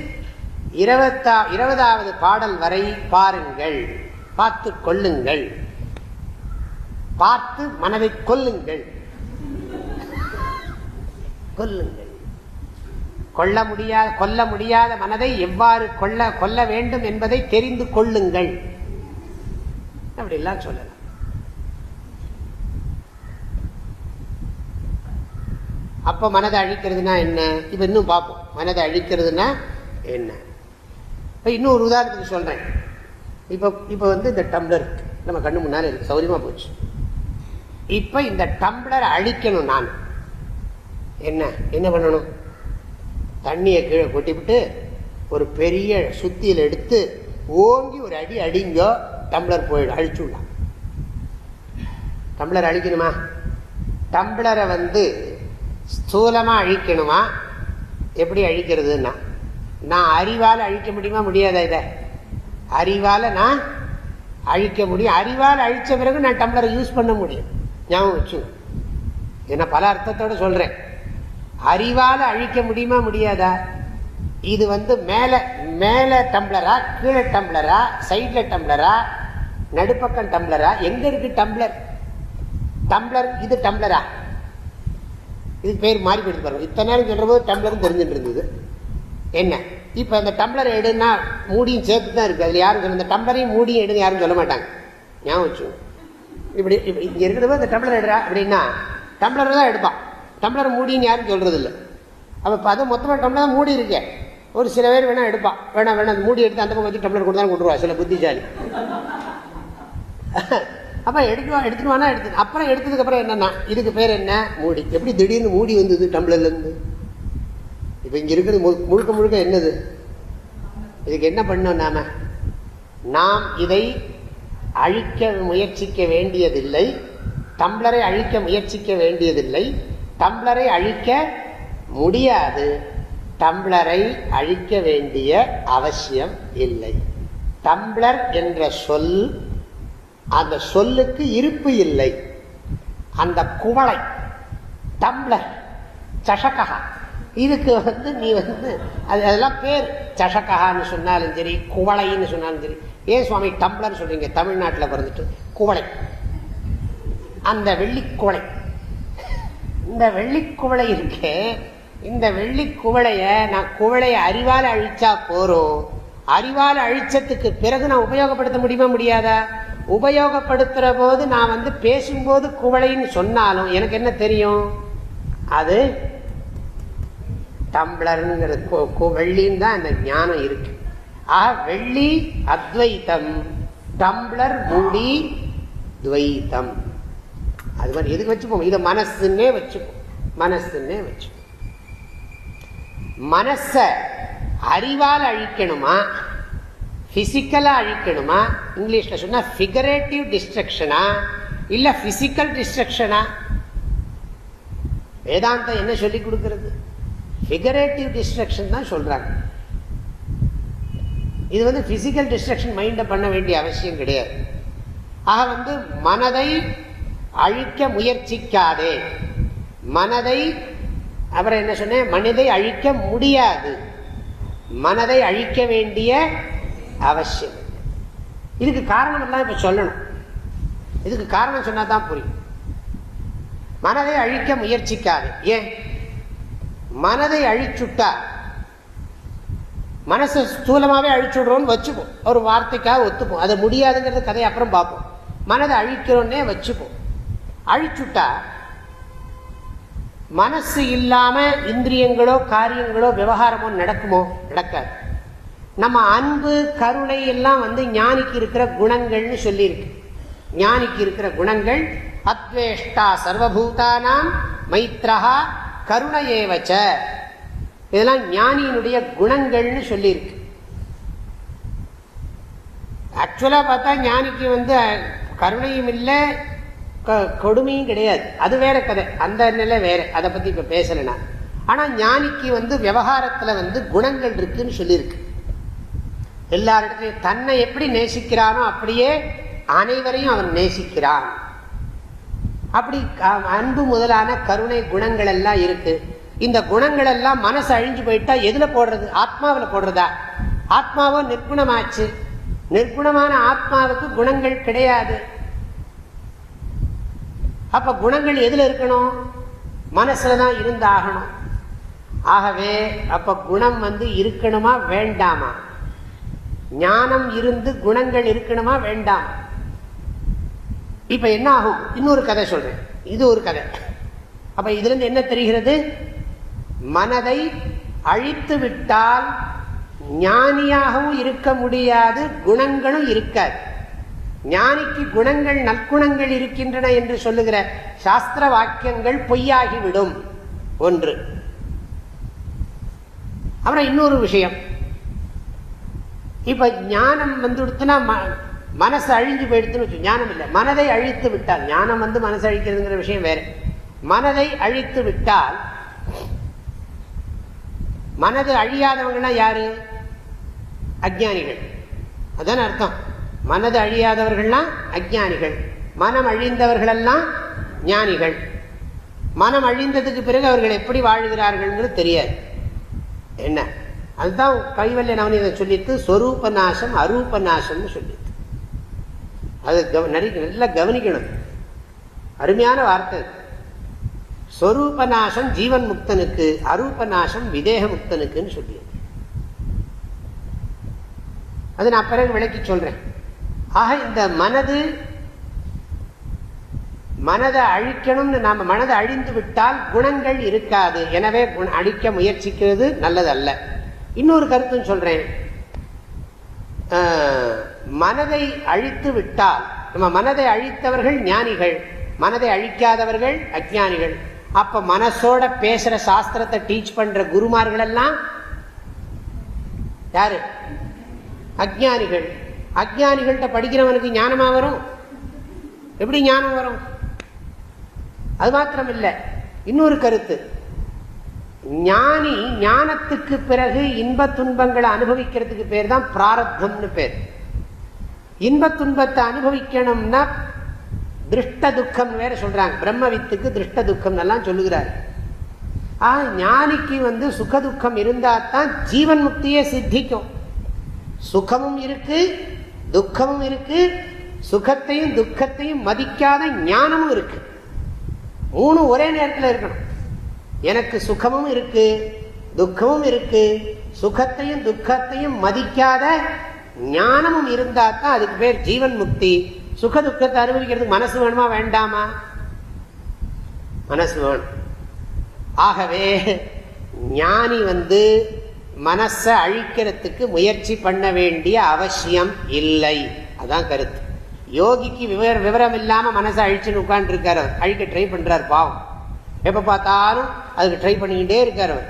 இருபத்தா இருபதாவது பாடல் வரை பாருங்கள். பார்த்து கொள்ளுங்கள். பார்த்து மனதை கொல்லுங்கள். கொல்லுங்கள். கொள்ள முடியாத கொல்ல முடியாத மனதை எவ்வாறு கொள்ள கொல்ல வேண்டும் என்பதை தெரிந்து கொள்ளுங்கள். அப்படிலாம் சொல்லலாம். அப்ப மனதை அழிக்கிறதுனா என்ன? இப்ப இன்னும் பார்ப்போம். மனதை அழிக்கிறதுனா என்ன? இப்போ இன்னும் ஒரு உதாரணத்துக்கு சொல்றேன். இப்ப இப்ப வந்து இந்த டம்ளர் நம்ம கண்ணு முன்னால இருக்கு. சௌரியமா போச்சு. இப்ப இந்த டம்ளர் அழிக்கணும் நான். என்ன? என்ன பண்ணணும்? தண்ணியை கீழே கொட்டிவிட்டு ஒரு பெரிய சுத்தியில் எடுத்து ஓங்கி ஒரு அடி அடிங்கோ டம்ளர் போயிடும் அழிச்சுடலாம் டம்ளர் அழிக்கணுமா? டம்ளரை வந்து ஸ்தூலமாக அழிக்கணுமா? எப்படி அழிக்கிறதுன்னா நான் அறிவால் அழிக்க முடியுமா முடியாதா இதை? அறிவால் நான் அழிக்க முடியும். அறிவால் அழித்த பிறகு நான் டம்ளரை யூஸ் பண்ண முடியும். ஞாபகம் வச்சு என்ன பல அர்த்தத்தோடு சொல்கிறேன் அறிவால் அழிக்க முடியுமா முடியாதா? இது வந்து மேலே மேலே டம்ளரா கீழே டம்ளரா சைடில் டம்ளரா நடுப்பக்கம் டம்ளரா எங்க இருக்கு டம்ளர்? டம்ளர் இது டம்ளரா? இதுக்கு பேர் மாறி போயிட்டு பாருங்க. இத்தனை நேரம் சொல்கிற போது டம்ளர் தெரிஞ்சுட்டு இருந்தது. என்ன? இப்போ அந்த டம்ளர் எடுன்னா மூடியும் சேர்த்து தான் இருக்குது அதில் யாரும் சொல்ல இந்த டம்ளரையும் மூடியும் எடுன்னு யாரும் சொல்ல மாட்டாங்க. ஞாபகம் வச்சு இப்படி இப்படி இங்கே இருக்கிறது இந்த டம்ளர் எடுறா அப்படின்னா டம்ளர் தான் எடுப்பான். டம்ளர் மூடின்னு யாரும் சொல்றது இல்லை அப்போ அது மொத்தமாக டம்ளர் மூடி இருக்கேன் ஒரு சில பேர் வேணால் எடுப்பான். வேணாம் வேணாம் அந்த மூடி எடுத்து அந்த பக்கம் வச்சு டம்ளர் கொடுத்தாலும் கொண்டுருவா சில புத்திசாலி. அப்போ எடுக்கணும் எடுத்துருவானா எடுத்து அப்புறம் எடுத்ததுக்கப்புறம் என்னென்னா என்னன்னா இதுக்கு பேர் என்ன? மூடி. எப்படி திடீர்னு மூடி வந்தது டம்ளர்லேருந்து? இப்போ இங்கே இருக்கிறது முழுக்க முழுக்க என்னது? இதுக்கு என்ன பண்ணோம் நாம? நாம் இதை அழிக்க முயற்சிக்க வேண்டியதில்லை. டம்ளரை அழிக்க முயற்சிக்க வேண்டியதில்லை. டம்ளரை அழிக்க முடியாது. டம்ளரை அழிக்க வேண்டிய அவசியம் இல்லை. டம்ளர் என்ற சொல் அந்த சொல்லுக்கு இருப்பு இல்லை. அந்த குவளை டம்ளர் சஷகா இதுக்கு வந்து நீ வந்து அது அதெல்லாம் பேர். சஷகஹான்னு சொன்னாலும் சரி குவளைன்னு சொன்னாலும் சரி. ஏன் சுவாமி டம்ளர் சொல்றீங்க? தமிழ்நாட்டில் பிறந்துட்டு குவளை. அந்த வெள்ளி குவளை. இந்த வெள்ளிக்குவளை இருக்கே இந்த வெள்ளி குவளையை நான் குவளைய அறிவால் அழிச்சா போறோம். அறிவால் அழிச்சதுக்கு பிறகு நான் உபயோகப்படுத்த முடியுமா முடியாதா? உபயோகப்படுத்துற போது நான் வந்து பேசும்போது குவளைன்னு சொன்னாலும் எனக்கு என்ன தெரியும்? அது டம்ளருங்கிறது வெள்ளின்னு தான் அந்த ஞானம் இருக்கு. ஆக வெள்ளி அத்வைத்தம் டம்ளர் மூடி துவைத்தம். அது மாதிரி எதுக்கு வச்சுப்போம்? இதை மனசுன்னே வச்சுப்போம். மனசுன்னே வச்சுப்போம். மனச அறிவால் அழிக்கணுமா? பிசிக்கலா அழிக்கணுமா? இங்கிலீஷ்ல சொன்னா ஃபிகரேட்டிவ் டிஸ்ட்ரக்ஷனா இல்ல பிசிக்கல் டிஸ்ட்ரக்ஷனா வேதாந்தம் என்ன சொல்லி கொடுக்கறது? ஃபிகரேட்டிவ் டிஸ்ட்ரக்ஷன் தான் சொல்றாங்க. இது வந்து ஃபிசிக்கல் டிஸ்ட்ரக்ஷன் மைண்டை பண்ண வேண்டிய அவசியம் கிடையாது. ஆக வந்து மனதை அழிக்க முயற்சிக்காதே. மனதை அப்புறம் என்ன சொன்னேன் மனதை அழிக்க முடியாது. மனதை அழிக்க வேண்டிய அவசியம். இதுக்கு காரணம் எல்லாம் இப்போ சொல்லணும். இதுக்கு காரணம் சொன்னா தான் புரியும். மனதை அழிக்க முயற்சிக்காது. ஏன்? மனதை அழிச்சுட்டா மனசை ஸ்தூலமாகவே அழிச்சுடுறோம்னு வச்சுப்போம். ஒரு வார்த்தைக்காக ஒத்துப்போம். அது முடியாதுங்கிறது கதையை அப்புறம் பார்ப்போம். மனதை அழிக்கிறோன்னே வச்சுப்போம். அழிச்சுட்டா? மனசு இல்லாம இந்திரியங்களோ காரியங்களோ விவகாரமோ நடக்குமோ? நடக்காது. நம்ம அன்பு கருணை எல்லாம் வந்து ஞானிக்கு இருக்கிற குணங்கள்னு சொல்லியிருக்கு. ஞானிக்கு இருக்கிற குணங்கள் அத்வேஷ்டா சர்வபூதானாம் மைத்ரஹா கருணையேவச்ச. இதெல்லாம் ஞானியினுடைய குணங்கள்னு சொல்லியிருக்கு. ஆக்சுவலாக பார்த்தா ஞானிக்கு வந்து கருணையும் இல்லை கொடுமையும் கிடையாது. அது வேற கதை. அந்த நிலை வேற. அதை பத்தி இப்ப பேசலனா ஆனால் ஆனா ஞானிக்கு வந்து விவகாரத்துல வந்து குணங்கள் இருக்குன்னு சொல்லியிருக்கு. எல்லாரிடத்திலையும் தன்னை எப்படி நேசிக்கிறானோ அப்படியே அனைவரையும் அவன் நேசிக்கிறான். அப்படி அன்பு முதலான கருணை குணங்கள் எல்லாம் இருக்கு. இந்த குணங்கள் எல்லாம் மனசு அழிஞ்சு போயிட்டா எதுல போடுறது? ஆத்மாவில் போடுறதா? ஆத்மாவோ நிர்குணமாச்சு. நிர்குணமான ஆத்மாவுக்கு குணங்கள் கிடையாது. அப்ப குணங்கள் எதுல இருக்கணும்? மனசுலதான் இருந்தாகணும். ஆகவே அப்ப குணம் வந்து இருக்கணுமா வேண்டாமா? ஞானம் இருந்து குணங்கள் இருக்கணுமா வேண்டாம்? இப்ப என்ன ஆகும்? இன்னொரு கதை சொல்றேன். இது ஒரு கதை. அப்ப இதுல இருந்து என்ன தெரிகிறது? மனதை அழித்து விட்டால் ஞானியாகவும் இருக்க முடியாது குணங்களும் இருக்காது. ஞானிக்கு குணங்கள் நற்குணங்கள் இருக்கின்றன என்று சொல்லுகிற சாஸ்திர வாக்கியங்கள் பொய்யாகிவிடும். ஒன்று. அப்புறம் இன்னொரு விஷயம். இப்ப ஞானம் வந்து மனசு அழிஞ்சு போயிடுத்துன்னு ஞானம் இல்லை. மனதை அழித்து விட்டால் ஞானம் வந்து மனசு அழிக்கிறதுங்கிற விஷயம் வேற. மனதை அழித்து விட்டால் மனது அழியாதவங்கன்னா யாரு? அஜானிகள் அதான் அர்த்தம். மனது அழியாதவர்கள்லாம் அஜானிகள். மனம் அழிந்தவர்கள் எல்லாம் ஞானிகள். மனம் அழிந்ததுக்கு பிறகு அவர்கள் எப்படி வாழ்கிறார்கள்ங்கிறது தெரியாது. என்ன? அதுதான் கைவல்ய நவநீதம் சொல்லிட்டு ஸ்வரூப நாசம் அரூப நாசம்னு சொல்லித்து அது நல்லா கவனிக்கணும். அருமையான வார்த்தை ஸ்வரூப நாசம் ஜீவன் முக்தனுக்கு அரூப நாசம் விதேக முக்தனுக்குன்னு சொல்லியது அது நான் பிறகு விளக்கி சொல்றேன். ஆக இந்த மனது மனதை அழிக்கணும்னு நாம மனதை அழிந்து விட்டால் குணங்கள் இருக்காது. எனவே அழிக்க முயற்சிக்கிறது நல்லதல்ல. இன்னொரு கருத்தும் சொல்றேன். மனதை அழித்து விட்டால் நம்ம மனதை அழித்தவர்கள் ஞானிகள் மனதை அழிக்காதவர்கள் அஜானிகள் அப்ப மனசோட பேசுற சாஸ்திரத்தை டீச் பண்ற குருமார்கள் எல்லாம் யாரு? அஜானிகள் அஜானிகள்கிட்ட படிக்கிறவனுக்கு ஞானமா வரும்? எப்படி ஞானம் வரும்? அது மாத்திரம் இல்லை இன்னொரு கருத்து. ஞானி ஞானத்துக்கு பிறகு இன்ப துன்பங்களை அனுபவிக்கிறதுக்கு பேர் தான் பிராரப்தம்னு பேர். இன்ப துன்பத்தை அனுபவிக்கணும்னா திருஷ்ட துக்கம் வேற சொல்றாங்க. பிரம்ம வித்துக்கு திருஷ்ட துக்கம் எல்லாம் சொல்லுகிறார். ஆஹ் ஞானிக்கு வந்து சுக துக்கம் இருந்தா தான் ஜீவன் முக்தியே சித்திக்கும். சுகமும் இருக்கு துக்கமும் இருக்கு சுகத்தையும் துக்கத்தையும் மதிக்காத ஞானமும் இருக்கு. மூணு ஒரே நேரத்தில் இருக்கணும். எனக்கு சுகமும் இருக்கு துக்கமும் இருக்கு சுகத்தையும் துக்கத்தையும் மதிக்காத ஞானமும் இருந்தா தான் அதுக்கு பேர் ஜீவன் முக்தி. சுக துக்கத்தை அனுபவிக்கிறதுக்கு மனசு வேணுமா வேண்டாமா? மனசு வேணும். ஆகவே ஞானி வந்து மனசை அழிக்கிறதுக்கு முயற்சி பண்ண வேண்டிய அவசியம் இல்லை. அதான் கருத்து. யோகிக்கு விவரம் விவரம் இல்லாமல் மனசை அழிச்சுன்னு உட்காந்துருக்கார் அழிக்க ட்ரை பண்ணுறார் பாவம். எப்போ பார்த்தாலும் அதுக்கு ட்ரை பண்ணிக்கிட்டே இருக்காரு அவர்.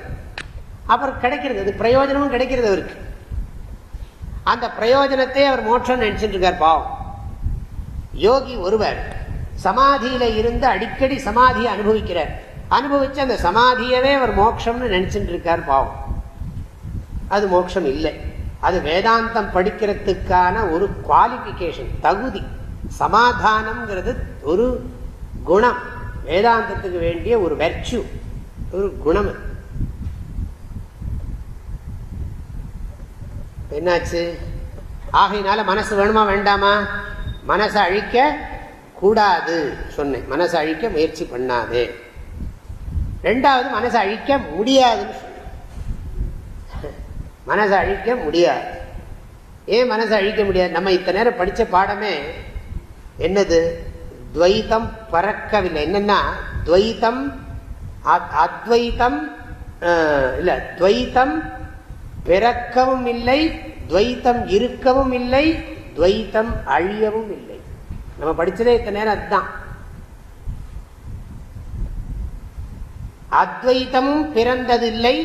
அப்புறம் கிடைக்கிறது அது பிரயோஜனமும் கிடைக்கிறது அவருக்கு. அந்த பிரயோஜனத்தை அவர் மோட்சம் நினச்சிட்டு இருக்கார் பாவம். யோகி ஒருவர் சமாதியில இருந்து அடிக்கடி சமாதியை அனுபவிக்கிறார். அனுபவிச்சு அந்த சமாதியவே அவர் மோட்சம்னு நினச்சிட்டு இருக்கார் பாவம். அது மோட்சம் இல்லை. அது வேதாந்தம் படிக்கிறதுக்கான ஒரு குவாலிபிகேஷன் தகுதி. சமாதானம்ங்கிறது ஒரு குணம். வேதாந்தத்துக்கு வேண்டிய ஒரு வெர்ச்சு ஒரு குணம் என்னாச்சு? ஆகையினால மனசு வேணுமா வேண்டாமா? மனசை அழிக்க கூடாது சொன்னேன். மனசை அழிக்க முயற்சி பண்ணாதே. ரெண்டாவது மனசை அழிக்க முடியாதுன்னு மனசை அழிக்க முடியாது. ஏன் மனசை அழிக்க முடியாது? நம்ம இத்தனை நேரம் படித்த பாடமே என்னது? துவைத்தம் பறக்கவில்லை. என்னன்னா துவைத்தம் அத்வைத்தம் இல்லை துவைத்தம் பிறக்கவும் இல்லை துவைத்தம் இருக்கவும் இல்லை துவைத்தம் அழியவும் இல்லை. நம்ம படிச்சதே இத்தனை நேரம் அதுதான். அத்வைத்தமும் பிறந்ததில்லை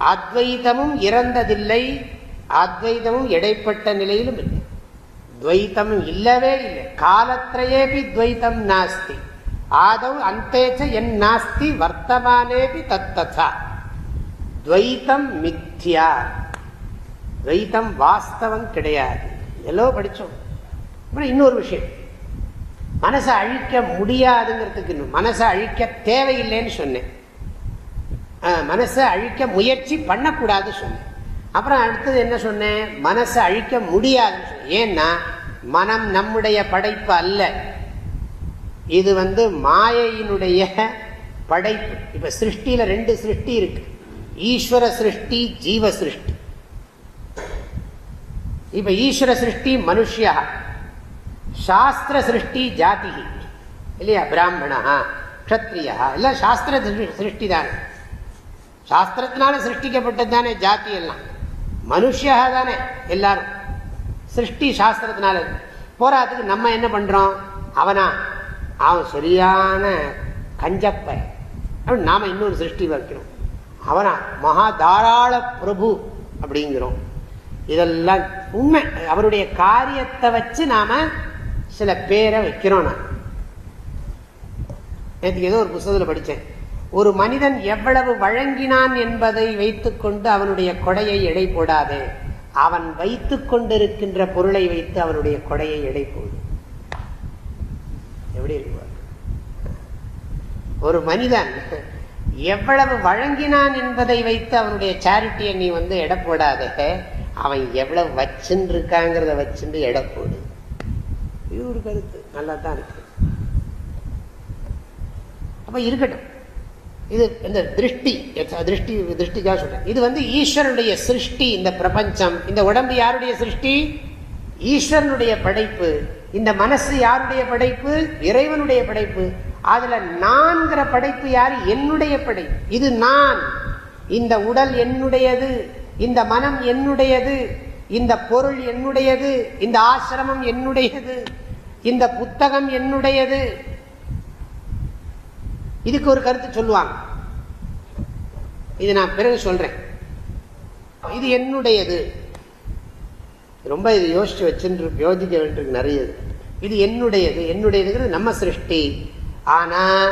அத்வைதமும் இறந்ததில்லை அத்வைதமும் இடைப்பட்ட நிலையிலும் இல்லை. துவைத்தம் இல்லவே இல்லை. காலத்திரையேபி துவைத்தம் நாஸ்தி. ஆதவ் அந்தேச்ச என் நாஸ்தி வர்த்தமானேபி தத்ததா. துவைத்தம் மித்யா. துவைத்தம் வாஸ்தவம் கிடையாது. எல்லோ படித்தோம் அப்புறம் இன்னொரு விஷயம். மனசை அழிக்க முடியாதுங்கிறதுக்கு மனசை அழிக்க தேவையில்லைன்னு சொன்னேன். மனசை அழிக்க முயற்சி பண்ணக்கூடாது சொன்னேன். அப்புறம் அடுத்தது என்ன சொன்னேன்? மனசை அழிக்க முடியாது ஏன்னா மனம் நம்முடைய படைப்பு அல்ல. இது வந்து மாயையினுடைய படைப்பு. இப்போ சிருஷ்டியில் ரெண்டு சிருஷ்டி இருக்கு. ஈஸ்வர சிருஷ்டி ஜீவ சிருஷ்டி. இப்போ ஈஸ்வர சிருஷ்டி மனுஷியா. சாஸ்திர சிருஷ்டி ஜாதி இல்லையா? பிராமணா கத்திரியா எல்லாம் சாஸ்திர சிருஷ்டி தானே சாஸ்திரத்தினால சிருஷ்டிக்கப்பட்டது தானே ஜாதி எல்லாம். மனுஷியா தானே எல்லாரும். சிருஷ்டி சாஸ்திரத்தினால போராத்துக்கு நம்ம என்ன பண்றோம்? அவனா? அவன் சரியான கஞ்சப்ப. நாம இன்னொரு சிருஷ்டி வைக்கிறோம். அவனா? மகா தாராள பிரபு அப்படிங்கிறோம். இதெல்லாம் உண்மை. அவருடைய காரியத்தை வச்சு நாம சில பேரை வைக்கிறோம் நான். நேற்றுக்கு ஏதோ ஒரு புத்தகத்தில் படித்தேன் ஒரு மனிதன் எவ்வளவு வழங்கினான் என்பதை வைத்துக்கொண்டு அவனுடைய கொடையை எடை போடாதே. அவன் வைத்துக் கொண்டிருக்கின்ற பொருளை வைத்து அவனுடைய கொடையை எடை போடு. எப்படி இருப்பார் ஒரு மனிதன் எவ்வளவு வழங்கினான் என்பதை வைத்து அவனுடைய சேரிட்டியை நீ வந்து எடை போடாத. அவன் எவ்வளவு வச்சுன்னு இருக்காங்கிறத வச்சுட்டு எடை போடு. இது ஒரு கருத்து. நல்லா தான் இருக்கு. அப்ப இருக்கட்டும். இது இந்த திருஷ்டி திருஷ்டி திருஷ்டிக்காக சொல்றேன். இது வந்து ஈஸ்வரனுடைய சிருஷ்டி இந்த பிரபஞ்சம். இந்த உடம்பு யாருடைய சிருஷ்டி? ஈஸ்வரனுடைய படைப்பு. இந்த மனசு யாருடைய படைப்பு? இறைவனுடைய படைப்பு. அதுல நான்கிற படைப்பு யாரு? என்னுடைய படைப்பு. இது நான். இந்த உடல் என்னுடையது. இந்த மனம் என்னுடையது. இந்த பொருள் என்னுடையது. இந்த ஆசிரமம் என்னுடையது. இந்த புத்தகம் என்னுடையது. இதுக்கு ஒரு கருத்து சொல்லுவாங்க. இது நான் பிறகு சொல்றேன். இது என்னுடையது. ரொம்ப இது யோசிச்சு வச்சுட்டு யோசிக்க வேண்டியிருக்கு நிறைய இது. என்னுடையது. என்னுடையதுங்கிறது நம்ம சிருஷ்டி. ஆனா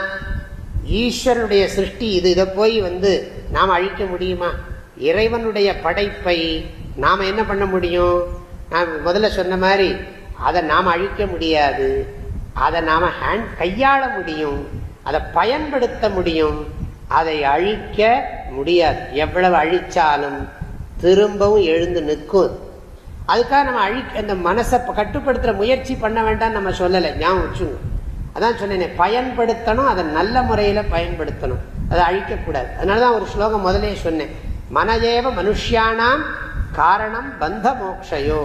ஈஸ்வரனுடைய சிருஷ்டி இது. இதை போய் வந்து நாம் அழிக்க முடியுமா? இறைவனுடைய படைப்பை நாம் என்ன பண்ண முடியும்? நான் முதல்ல சொன்ன மாதிரி அதை நாம் அழிக்க முடியாது. அதை நாம் ஹேண்ட் கையாள முடியும். அதை பயன்படுத்த முடியும். அதை அழிக்க முடியாது. எவ்வளவு அழிச்சாலும் திரும்பவும் எழுந்து நிற்கும். அதுக்காக நம்ம அழிக்க அந்த மனசை கட்டுப்படுத்துகிற முயற்சி பண்ண வேண்டாம் நம்ம சொல்லலை. ஞாபகம் வச்சுங்க அதான் சொன்னேன் பயன்படுத்தணும் அதை நல்ல முறையில் பயன்படுத்தணும். அதை அழிக்கக்கூடாது. அதனால தான் ஒரு ஸ்லோகம் முதலே சொன்னேன். மனதேவ மனுஷியானாம் காரணம் பந்த மோக்ஷயோ.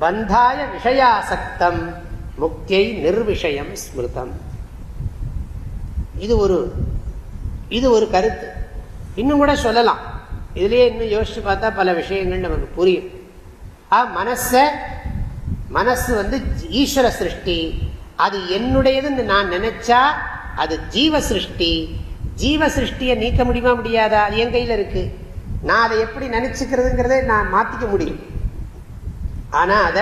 பந்தாய விஷயாசக்தம் முக்தியை நிர்விஷயம் ஸ்மிருதம். இது ஒரு இது ஒரு கருத்து. இன்னும் கூட சொல்லலாம். இதுலயே இன்னும் யோசிச்சு பார்த்தா பல விஷயங்கள் நமக்கு புரியும். ஆ மனச மனசு வந்து ஈஸ்வர சிருஷ்டி. அது என்னுடையதுன்னு நான் நினைச்சா அது ஜீவ சிருஷ்டி. ஜீவ சிருஷ்டியை நீக்க முடியுமா முடியாதா? அது என் கையில் இருக்கு. நான் அதை எப்படி நினைச்சுக்கிறதுங்கிறதே நான் மாத்திக்க முடியும். ஆனா அத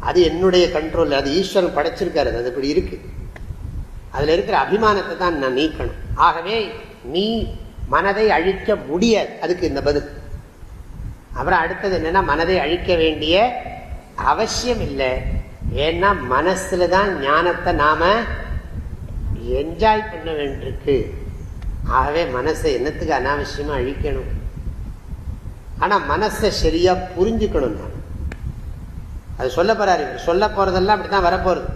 அது என்னுடைய கண்ட்ரோல் அது ஈஸ்வரன் படைச்சிருக்காரு அது இப்படி இருக்கு. அதுல இருக்கிற அபிமானத்தை தான் நான் நீக்கணும். ஆகவே நீ மனதை அழிக்க முடியாது. அதுக்கு இந்த பதில். அப்புறம் அடுத்தது என்னன்னா மனதை அழிக்க வேண்டிய அவசியம் இல்லை. ஏன்னா மனசுல தான் ஞானத்தை நாம என்ஜாய் பண்ண வேண்டியிருக்கு. ஆகவே மனசை என்னத்துக்கு அனாவசியமாக அழிக்கணும்? ஆனால் மனசை சரியா புரிஞ்சுக்கணும் நான் அது சொல்ல போகிறாரு சொல்ல போறதெல்லாம் அப்படித்தான் வரப்போகிறது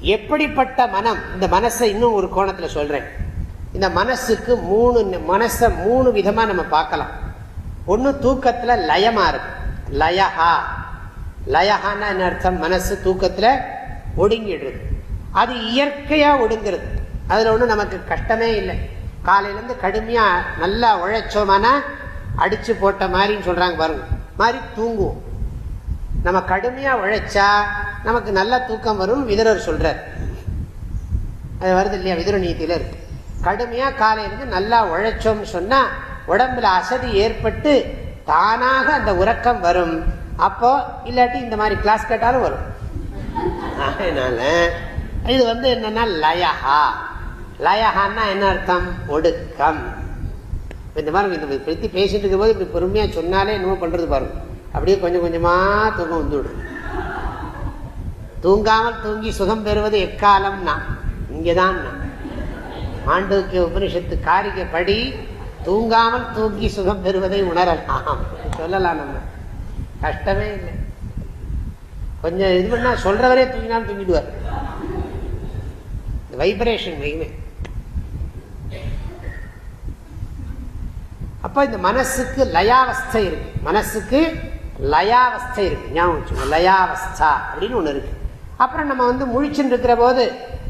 எப்படிப்பட்ட மனம்? இந்த மனசை இன்னும் ஒரு கோணத்தில் சொல்றேன். இந்த மனசுக்கு மூணு மனசை மூணு விதமா நம்ம பார்க்கலாம். ஒன்று தூக்கத்தில் லயமா இருக்கு. லயஹா. லயஹான்னா என்ன அர்த்தம்? மனசு தூக்கத்தில் ஒடுங்கிடுறது. அது இயற்கையாக ஒடுங்கிறது. அதில் ஒன்றும் நமக்கு கஷ்டமே இல்லை. காலையிலேருந்து கடுமையாக நல்லா உழைச்சோமானா அடித்து போட்ட மாதிரின்னு சொல்கிறாங்க பாருங்க. மாதிரி தூங்குவோம். நம்ம கடுமையா உழைச்சா நமக்கு நல்ல தூக்கம் வரும் விதரர் சொல்றார். அது வருது இல்லையா? விதர நீதியில இருக்கு. கடுமையா காலையிலிருந்து நல்லா உழைச்சோம்னு சொன்னா உடம்புல அசதி ஏற்பட்டு தானாக அந்த உறக்கம் வரும். அப்போ இல்லாட்டி இந்த மாதிரி கிளாஸ் கேட்டாலும் வரும். அதனால இது வந்து என்னன்னா லயஹா. லயஹான்னா என்ன அர்த்தம்? ஒடுக்கம். இந்த மாதிரி இந்த பற்றி பேசிட்டு இருக்கும் போது இப்படி பொறுமையா சொன்னாலே என்னமோ பண்றது பாருங்க. அப்படியே கொஞ்சம் கொஞ்சமா தூக்கம் வந்துவிடும் தூங்காமல் தூங்கி சுகம் பெறுவது எக்காலம்னா? இங்கதான் மாண்டூக்கிய உபனிஷத்து காரிக படி தூங்காமல் தூங்கி சுகம் பெறுவதை உணரலாம். சொல்லலாம் நம்ம. கஷ்டமே இல்லை. கொஞ்சம் இது பண்ணா சொல்றவரே தூங்கினாலும் தூங்கிடுவார். வைப்ரேஷன் மெயினே அப்ப இந்த மனசுக்கு லயாவஸ்தை இருக்கு. மனசுக்கு லயாவஸ்தை இருக்கு. ஞாபகம் லயாவஸ்தா அப்படின்னு ஒன்று இருக்கு. அப்புறம் நம்ம வந்து முழிச்சுட்டு இருக்கிற போது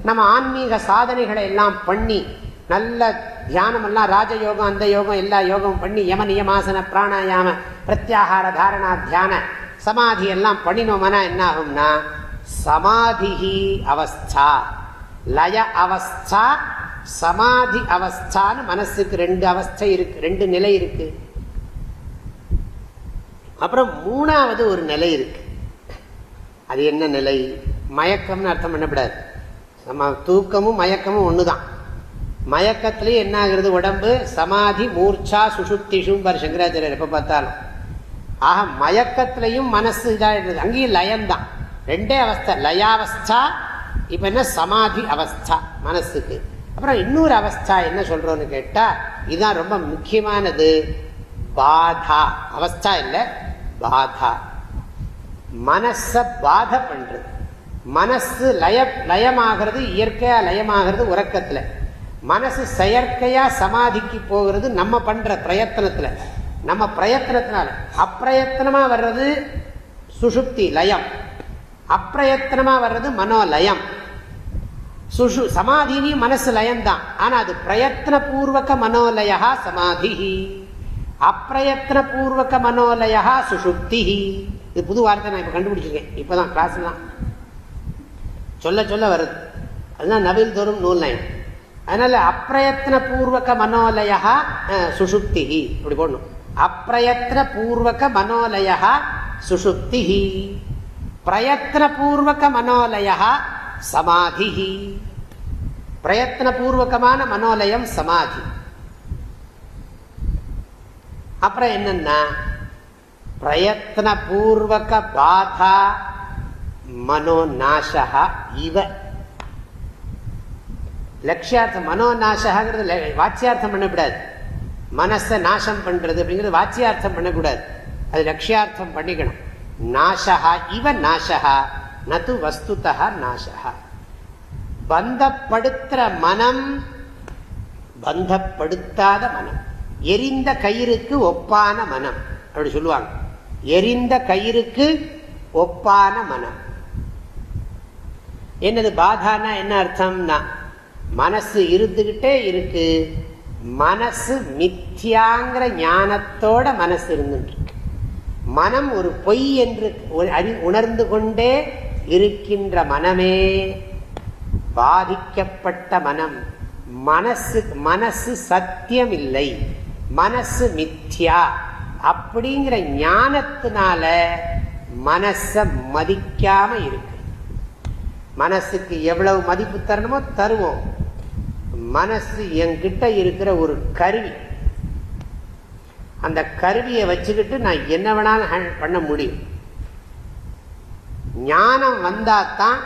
நம்ம ஆன்மீக சாதனைகளை எல்லாம் பண்ணி நல்ல தியானமெல்லாம் ராஜயோகம் அந்த யோகம் எல்லா யோகம் பண்ணி யம நியமாசன பிராணாயாம பிரத்யாகார தாரணா தியான சமாதி எல்லாம் பண்ணினோம்னா என்ன ஆகும்னா சமாதி அவஸ்தா. லய அவஸ்தா சமாதி அவஸ்தான்னு மனசுக்கு ரெண்டு அவஸ்தை இருக்கு ரெண்டு நிலை இருக்குது அப்புறம் மூணாவது ஒரு நிலை இருக்கு. அது என்ன நிலை? மயக்கம்னு அர்த்தம் பண்ணக்கூடாது நம்ம தூக்கமும் மயக்கமும் ஒண்ணுதான். மயக்கத்துலேயும் என்ன ஆகுறது? உடம்பு சமாதி மூர்ச்சா சுசுப்திஷும் பாரு சங்கராச்சாரியர் எப்ப பார்த்தாலும். ஆக மயக்கத்திலையும் மனசு இதாகிடுறது அங்கேயும் லயம்தான். ரெண்டே அவஸ்தை. லயாவஸ்தா இப்ப என்ன? சமாதி அவஸ்தா மனசுக்கு. அப்புறம் இன்னொரு அவஸ்தா என்ன சொல்றோம்னு கேட்டா இதுதான் ரொம்ப முக்கியமானது. பாதா. அவஸ்தா இல்லை. பாதா. மனச பாத பண்றது மனசு லய லயமாகிறது இயற்கையா லயமாகிறது உறக்கத்துல. மனசு செயற்கையா சமாதிக்கு போகிறது நம்ம பண்ற பிரயத்தனத்துல. நம்ம பிரயத்தனத்தினால. அப்பிரயத்தனமா வர்றது சுசுப்தி லயம். அப்பிரயத்தனமா வர்றது மனோலயம். சுஷு சமாதினி மனசு லயம்தான். ஆனால் ஆனா அது பிரயத்னபூர்வக மனோலயா சமாதி அப்பிரயத்ன பூர்வக மனோலயா சுசுப்தி இது புது வார்த்தை நான் இப்போ கண்டுபிடிச்சிருக்கேன். இப்பதான் கிளாஸ் தான் சொல்ல சொல்ல வருது. அதுதான் நவில் தோறும் நூல் நயம் அதனால அப்பிரயத்ன பூர்வக மனோலயா சுசுப்தி இப்படி போடணும். அப்பிரயத்ன பூர்வக மனோலயா சுசுப்தி பிரயத்ன பூர்வக மனோலயா சமாதி பிரயத்ன பூர்வகமான மனோலயம் சமாதி. அப்புறம் என்னன்னா பிரயத்ன பூர்வக பாதா மனோநாசா இவ. லட்சியார்த்தம் மனோநாசகாங்கிறது வாட்சியார்த்தம் பண்ணக்கூடாது. மனசை நாசம் பண்றது அப்படிங்கிறது வாட்சியார்த்தம் பண்ணக்கூடாது. அது லட்சியார்த்தம் பண்ணிக்கணும். நாசகா இவ நாசகா நது வஸ்துதா நாசகா. பந்தப்படுத்துற மனம் பந்தப்படுத்தாத மனம். எரிந்த கயிறுக்கு ஒப்பான மனம். அப்படி சொல்லுவாங்க. எரிந்த கயிறுக்கு ஒப்பான மனம். என்னது பாதானா என்ன அர்த்தம்னா மனசு இருந்துகிட்டே இருக்கு. மனசு மித்தியாங்கிற ஞானத்தோட மனசு இருந்துட்டு இருக்கு மனம் ஒரு பொய் என்று உணர்ந்து கொண்டே இருக்கின்ற மனமே பாதிக்கப்பட்ட மனம். மனசு மனசு சத்தியம் இல்லை மனசு மித்யா அப்படிங்கிற ஞானத்தினால மனச மதிக்காம இருக்கு. மனசுக்கு எவ்வளவு மதிப்பு தரணுமோ தருவோம். மனசு என்கிட்ட இருக்கிற ஒரு கருவி. அந்த கருவியை வச்சுக்கிட்டு நான் என்ன வேணாலும் பண்ண முடியும். ஞானம் வந்தாதான்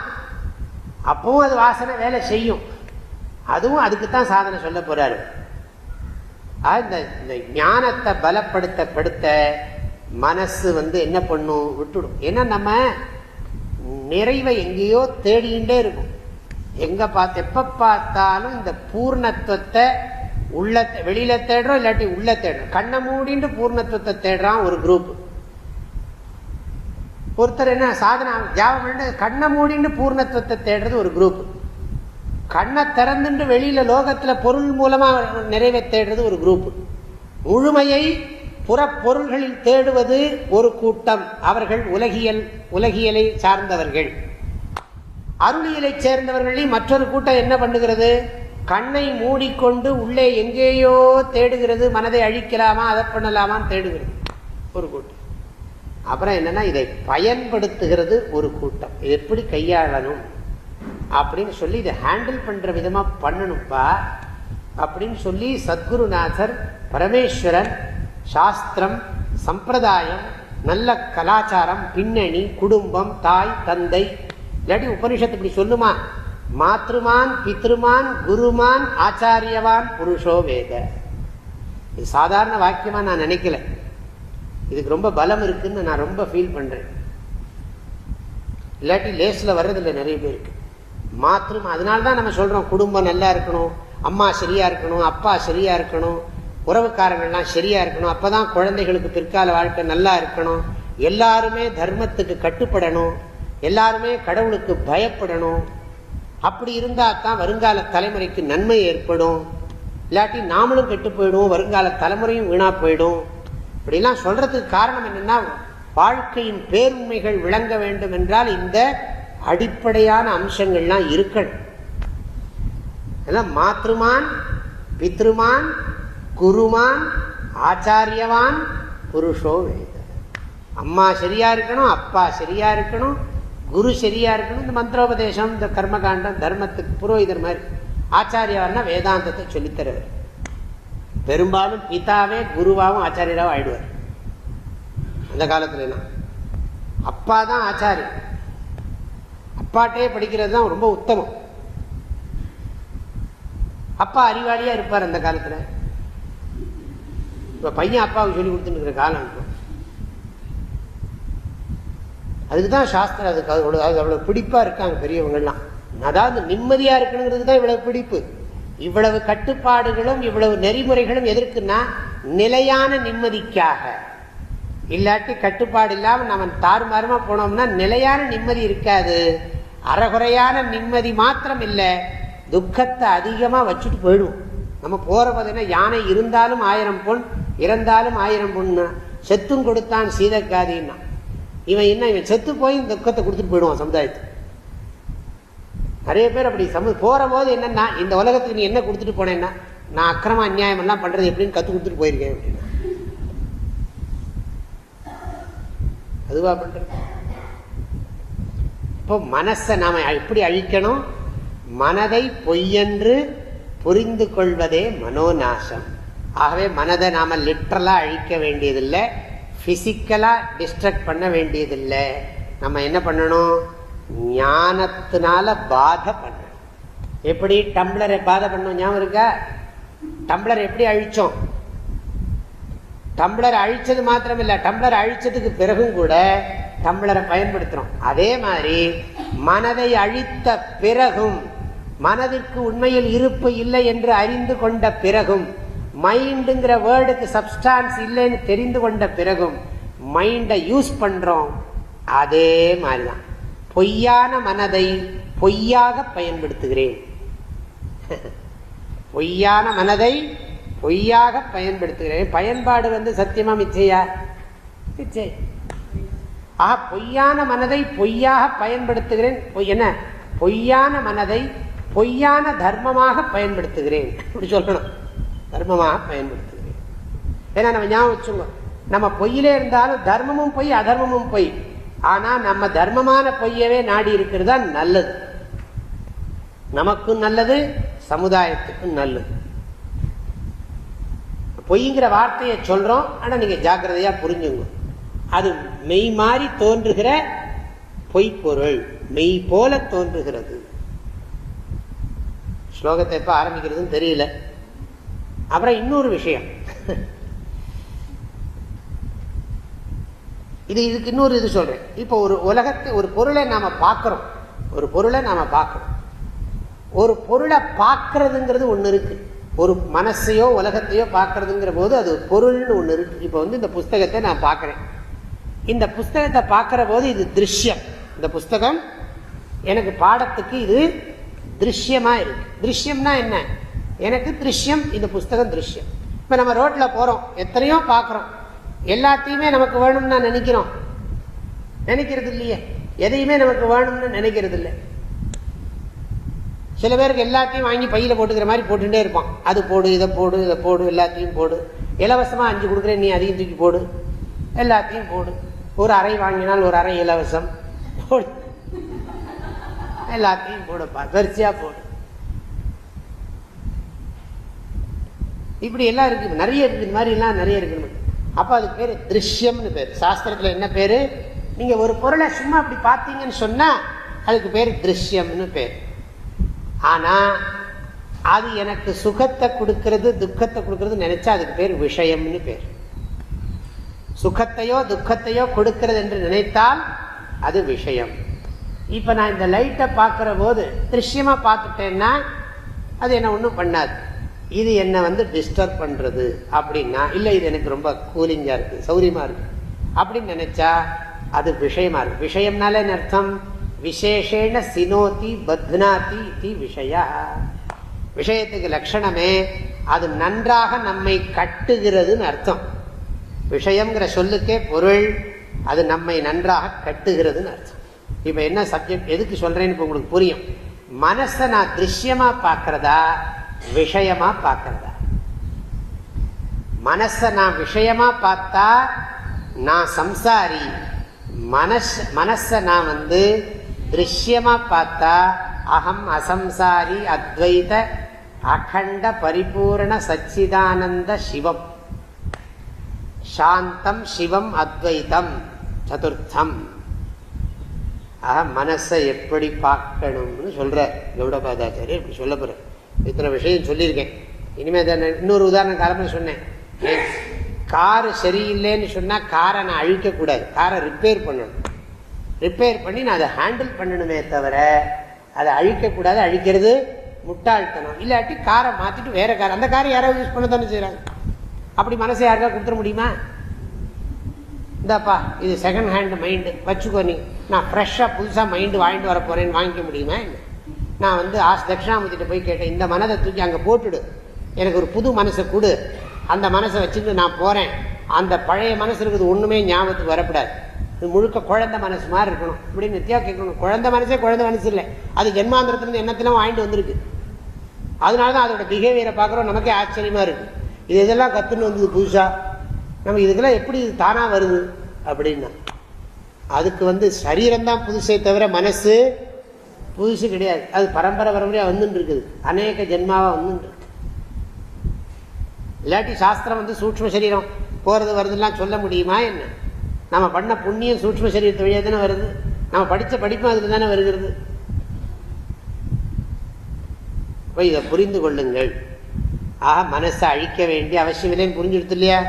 அப்பவும் அது வாசனை வேலை செய்யும். அதுவும் அதுக்கு தான் சாதனை சொல்ல போறாரு. இந்த ஞானத்தை பலப்படுத்தப்படுத்த மனசு வந்து என்ன பண்ணும்? விட்டுடும். ஏன்னா நம்ம நிறைவை எங்கேயோ தேடிகிட்டே இருக்கும். எங்க பார்த்து எப்ப பார்த்தாலும் இந்த பூர்ணத்துவத்தை உள்ள வெளியில தேடுறோம் இல்லாட்டி உள்ள தேடுறோம். கண்ணை மூடிட்டு பூர்ணத்துவத்தை தேடுறான் ஒரு குரூப் ஒருத்தர் என்ன சாதனா ஜாபம் கண்ணை மூடின்னு பூர்ணத்துவத்தை தேடுறது ஒரு குரூப் கண்ணை திறந்துட்டு வெளியில லோகத்துல பொருள் மூலமா நிறைவை தேடுறது ஒரு குரூப் முழுமையை புற பொருள்களில் தேடுவது ஒரு கூட்டம். அவர்கள் உலகியல் உலகியலை சார்ந்தவர்கள். அருளியலை சேர்ந்தவர்களையும் மற்றொரு கூட்டம் என்ன பண்ணுகிறது? கண்ணை மூடிக்கொண்டு உள்ளே எங்கேயோ தேடுகிறது. மனதை அழிக்கலாமா அதை பண்ணலாமான்னு தேடுகிறது. ஒரு கூட்டம். அப்புறம் என்னன்னா இதை பயன்படுத்துகிறது ஒரு கூட்டம். எப்படி கையாளணும்? அப்படின்னு சொல்லி இதை ஹேண்டில் பண்ணுற விதமாக பண்ணணும்ப்பா அப்படின்னு சொல்லி சத்குருநாதர் பரமேஸ்வரன் சாஸ்திரம் சம்பிரதாயம் நல்ல கலாச்சாரம் பின்னணி குடும்பம் தாய் தந்தை இல்லாட்டி உபனிஷத்து இப்படி சொல்லுமா? மாத்ருமான் பித்ருமான் குருமான் ஆச்சாரியவான் புருஷோ வேத. இது சாதாரண வாக்கியமாக நான் நினைக்கல. இதுக்கு ரொம்ப பலம் இருக்குன்னு நான் ரொம்ப ஃபீல் பண்ணுறேன் இல்லாட்டி லேஸில் வர்றதில்லை நிறைய பேருக்கு. மாத்திரம் அதனால்தான் நம்ம சொல்றோம் குடும்பம் நல்லா இருக்கணும் அம்மா சரியா இருக்கணும் அப்பா சரியா இருக்கணும் உறவுக்காரங்கள்லாம் சரியா இருக்கணும் அப்பதான் குழந்தைகளுக்கு பிற்கால வாழ்க்கை நல்லா இருக்கணும். எல்லாருமே தர்மத்துக்கு கட்டுப்படணும் எல்லாருமே கடவுளுக்கு பயப்படணும். அப்படி இருந்தால் தான் வருங்கால தலைமுறைக்கு நன்மை ஏற்படும். இல்லாட்டி நாமளும் கெட்டு போயிடும் வருங்கால தலைமுறையும் வீணா போயிடும். இப்படிலாம் சொல்றதுக்கு காரணம் என்னன்னா வாழ்க்கையின் பேருண்மைகள் விளங்க வேண்டும் என்றால் இந்த அடிப்படையான அம்சங்கள்லாம் இருக்கணும். மாத்ருமான் பித்ருமான் குருமான் ஆச்சாரியவான் புருஷோ வேத. அம்மா சரியா இருக்கணும் அப்பா சரியா இருக்கணும் குரு சரியா இருக்கணும் இந்த மந்திரோபதேசம் இந்த கர்மகாண்டம் தர்மத்துக்கு புரோகிதர் மாதிரி. ஆச்சாரியார்னா வேதாந்தத்தை சொல்லித்தரவர். பெரும்பாலும் பிதாவே குருவாகவும் ஆச்சாரியராகவும் ஆயிடுவார். அந்த காலத்துல எல்லாம் அப்பா தான் ஆச்சாரியர். அப்பாட்டே படிக்கிறது தான் ரொம்ப உத்தமம். அப்பா அறிவாளியா இருப்பார் அந்த காலத்துல. இப்ப பையன் அப்பாவுக்கு சொல்லி கொடுத்துட்டு காலம் அதுக்குதான் சாஸ்திரம் அதுக்கு அவ்வளவு அவ்வளவு பிடிப்பா இருக்காங்க பெரியவங்கெல்லாம் அதாவது நிம்மதியா இருக்கணுங்கிறது தான் இவ்வளவு பிடிப்பு. இவ்வளவு கட்டுப்பாடுகளும் இவ்வளவு நெறிமுறைகளும் எதற்குன்னா நிலையான நிம்மதிக்காக. இல்லாட்டி கட்டுப்பாடு இல்லாம நம்ம தாறுமாறுமா போனோம்னா நிலையான நிம்மதி இருக்காது. அறகுறையான நிம்மதி மாத்திரம் இல்லை துக்கத்தை அதிகமா வச்சுட்டு போயிடுவோம். நம்ம போற பார்த்தீங்கன்னா யானை இருந்தாலும் ஆயிரம் பொன் இறந்தாலும் ஆயிரம் பொண்ணு செத்தும் கொடுத்தான் சீதக்காதின்னா இவன் என்ன இவன் செத்து போய் துக்கத்தை கொடுத்துட்டு போயிடுவான் சமுதாயத்துக்கு. நிறைய பேர் அப்படி சமு போகிற போது என்னன்னா இந்த உலகத்துக்கு நீ என்ன கொடுத்துட்டு போனேன்னா நான் அக்கிரம அநியாயம் எல்லாம் பண்ணுறது எப்படின்னு கற்றுக் கொடுத்துட்டு போயிருக்கேன் அப்படின்னா. அதுவா பண்ணுறேன் இப்போ மனசை நாம் எப்படி அழிக்கணும்? மனதை பொய்யென்று புரிந்து கொள்வதே மனோநாசம். ஆகவே மனதை நாம் லிட்ரலாக அழிக்க வேண்டியதில்லை ஃபிசிக்கலாக டிஸ்ட்ரக்ட் பண்ண வேண்டியதில்லை. நம்ம என்ன பண்ணணும்? ஞானத்தினால பாதை பண்ணணும் எப்படி டம்ளரை பாதை பண்ணோம் ஞாபகம் இருக்கா? டம்ளர் எப்படி அழித்தோம் டம்ளர் அழித்தது மாத்திரம் டம்ளர் அழித்ததுக்கு பிறகும் கூட டம்ளரை பயன்படுத்துறோம். அதே மாதிரி மனதை அழித்த பிறகும் மனதிற்கு உண்மையில் இருப்பு இல்லை என்று அறிந்து கொண்ட பிறகும் மைண்டுங்கிற வேர்டுக்கு சப்ஸ்டான்ஸ் இல்லைன்னு தெரிந்து கொண்ட பிறகும் மைண்டை யூஸ் பண்றோம். அதே மாதிரிதான். பொய்யான மனதை பொய்யாக பயன்படுத்துகிறேன். பொய்யான மனதை பொய்யாக பயன்படுத்துகிறேன். பயன்பாடு வந்து சத்தியமா மிச்சையா? மிச்சை. ஆக பொய்யான மனதை பொய்யாக பயன்படுத்துகிறேன். என்ன? பொய்யான மனதை பொய்யான தர்மமாக பயன்படுத்துகிறேன். அப்படி சொல்லணும். தர்மமாக பயன்படுத்துகிறேன். ஏன்னா நம்ம ஞாபகம் வச்சுங்க நம்ம பொய்யிலே இருந்தாலும் தர்மமும் பொய் அதர்மமும் பொய். ஆனா நம்ம தர்மமான பொய்யவே நாடி இருக்கிறது தான் நல்லது. நமக்கும் நல்லது சமுதாயத்துக்கும் நல்லது. பொய்ங்கிற வார்த்தையை சொல்றோம் ஆனா நீங்க ஜாக்கிரதையா புரிஞ்சுங்க. அது மெய் மாறி தோன்றுகிற பொய்ப்பொருள். மெய் போல தோன்றுகிறது. ஸ்லோகத்தை எப்ப ஆரம்பிக்கிறதுன்னு தெரியல. அப்புறம் இன்னொரு விஷயம். இது இதுக்கு இன்னொரு இது சொல்றேன். இப்போ ஒரு உலகத்தை ஒரு பொருளை நாம பார்க்கிறோம். ஒரு பொருளை நாம பார்க்கிறோம். ஒரு பொருளை பார்க்கறதுங்கிறது ஒண்ணு இருக்கு. ஒரு மனசையோ உலகத்தையோ பார்க்கறதுங்கிற போது அது பொருள்னு ஒண்ணு இருக்கு. இப்போ வந்து இந்த புஸ்தகத்தை நான் பார்க்கறேன். இந்த புஸ்தகத்தை பார்க்கிற போது இது திருஷ்யம். இந்த புஸ்தகம் எனக்கு பாடத்துக்கு இது திருஷ்யமாக இருக்கு. திருஷ்யம்னா என்ன? எனக்கு திருஷ்யம் இந்த புஸ்தகம் திருஷ்யம். இப்போ நம்ம ரோட்டில் போகிறோம் எத்தனையோ பார்க்குறோம். எல்லாத்தையுமே நமக்கு வேணும்னு நான் நினைக்கிறோம். நினைக்கிறது இல்லையே. எதையுமே நமக்கு வேணும்னு நினைக்கிறது இல்லை. சில பேருக்கு எல்லாத்தையும் வாங்கி பையில் போட்டுக்கிற மாதிரி போட்டுட்டே இருப்பான். அது போடு இதை போடு இதை போடு எல்லாத்தையும் போடு. இலவசமாக அஞ்சு கொடுக்குறேன் நீ அதையும் தூக்கி போடு. எல்லாத்தையும் போடு. ஒரு அறை வாங்கினால் ஒரு அறை இலவசம். போடு. எல்லாத்தையும் போடுப்பா. வரிசையா போடு. இப்படி எல்லாம் இருக்கு. நிறைய இருக்கு. இந்த மாதிரிலாம் நிறைய இருக்கு அப்ப அதுக்கு பேரு திருஷ்யம்னு பேர். சாஸ்திரத்துல என்ன பேரு? நீங்க ஒரு பொருளை சும்மா அப்படி பார்த்தீங்கன்னு சொன்னா அதுக்கு பேர் திருஷ்யம்னு பேர். ஆனா அது எனக்கு சுகத்தை கொடுக்கறது துக்கத்தை கொடுக்கறது நினைச்சா அதுக்கு பேர் விஷயம்னு பேர். சுகத்தையோ துக்கத்தையோ கொடுக்கிறது என்று நினைத்தால் அது விஷயம். இப்ப நான் இந்த லைட்டை பார்க்கிற போது திருஷ்யமா பார்த்துட்டேன்னா அது என்ன ஒன்றும் பண்ணாது. இது என்ன வந்து டிஸ்டர்ப் பண்ணுறது அப்படின்னா இல்லை இது எனக்கு ரொம்ப கூலிங்காக இருக்குது சௌரியமாக இருக்குது அப்படின்னு நினச்சா அது விஷயமா இருக்கு. விஷயம்னால என்ன அர்த்தம்? விசேஷேன சினோதி பத்னாதி தி விஷயா. விஷயத்துக்கு லட்சணமே அது நன்றாக நம்மை கட்டுகிறதுன்னு அர்த்தம். விஷயம்ங்கிற சொல்லுக்கே பொருள் அது நம்மை நன்றாக கட்டுகிறதுன்னு அர்த்தம். இப்போ என்ன சப்ஜெக்ட் எதுக்கு சொல்கிறேன்னு இப்போ உங்களுக்கு புரியும். மனசை நான் திருஷ்யமாக பார்க்கறதா? விஷயமாக பார்க்கறதா? மனசை நான் விஷயமாக பார்த்தா நான் சம்சாரி. மனஸ் மனசை நான் வந்து திருஷ்யமாக பார்த்தா அகம் அசம்சாரி அத்வைத அகண்ட பரிபூரண சச்சிதானந்த சிவம். சாந்தம் சிவம் அத்வைதம் சதுர்த்தம். ஆக மனசை எப்படி பார்க்கணும்னு சொல்கிறார் கௌடபாதாச்சாரியர் இப்படி சொல்ல போகிறேன் இத்தனை விஷயம் சொல்லியிருக்கேன். இனிமேல் இனிமே இன்னொரு உதாரணம் காலமாக சொன்னேன். காரு சரியில்லைன்னு சொன்னால் காரை நான் அழிக்கக்கூடாது. காரை ரிப்பேர் பண்ணணும். ரிப்பேர் பண்ணி நான் அதை ஹேண்டில் பண்ணணுமே தவிர அதை அழிக்கக்கூடாது. அழிக்கிறது முட்டாள்தனம். இல்லாட்டி காரை மாற்றிட்டு வேறு கார். அந்த காரை யாராவது யூஸ் பண்ண தானே செய்கிறாங்க அப்படி மனசை யாருக்கா கொடுத்துட முடியுமா? இந்தாப்பா இது செகண்ட் ஹேண்ட் மைண்டு வச்சுக்கோ நீ. நான் ஃப்ரெஷ்ஷாக புதுசாக மைண்டு வாங்கிட்டு வர போகிறேன்னு வாங்கிக்க முடியுமா என்ன? நான் வந்து ஆஸ் தட்சிணாமூர்த்திட்ட போய் கேட்டேன் இந்த மனதை தூக்கி அங்கே போட்டுடு. எனக்கு ஒரு புது மனசை கொடு. அந்த மனசை வச்சுட்டு நான் போகிறேன் அந்த பழைய மனசு இருக்குது ஒன்றுமே ஞாபகத்துக்கு வரக்கூடாது இது முழுக்க குழந்தை மனசு மாதிரி இருக்கணும். இப்படின்னு நித்தியா கேட்கணும். குழந்தை மனசே குழந்தை மனசு இல்லை. அது ஜென்மாந்திரத்துலேருந்து என்னத்திலும் வாங்கிட்டு வந்திருக்கு. அதனால தான் அதோட பிஹேவியரை பார்க்குறோம். நமக்கே ஆச்சரியமாக இருக்குது இது இதெல்லாம் கத்துன்னு வந்தது புதுசாக நம்ம இதுக்கெல்லாம் எப்படி இது தானாக வருது? அப்படின்னா அதுக்கு வந்து சரீரம் தான் புதுசே தவிர மனசு புதுசு கிடையாது. அது பரம்பரை பரம்பரையாக வந்துட்டு இருக்குது. அநேக ஜென்மாவாக வந்துட்டு இருக்கு. இல்லாட்டி சாஸ்திரம் வந்து சூக்ம சரீரம். போகிறது வருதுலாம் சொல்ல முடியுமா என்ன? நம்ம பண்ண புண்ணியம் சூக்ம சரீரத்து வழியாக தானே வருது. நம்ம படித்த படிப்பும் அதுக்கு தானே வருகிறது. இப்போ இதை புரிந்து கொள்ளுங்கள். ஆக மனசை அழிக்க வேண்டிய அவசியம் இல்லைன்னு புரிஞ்சுடுத்து இல்லையா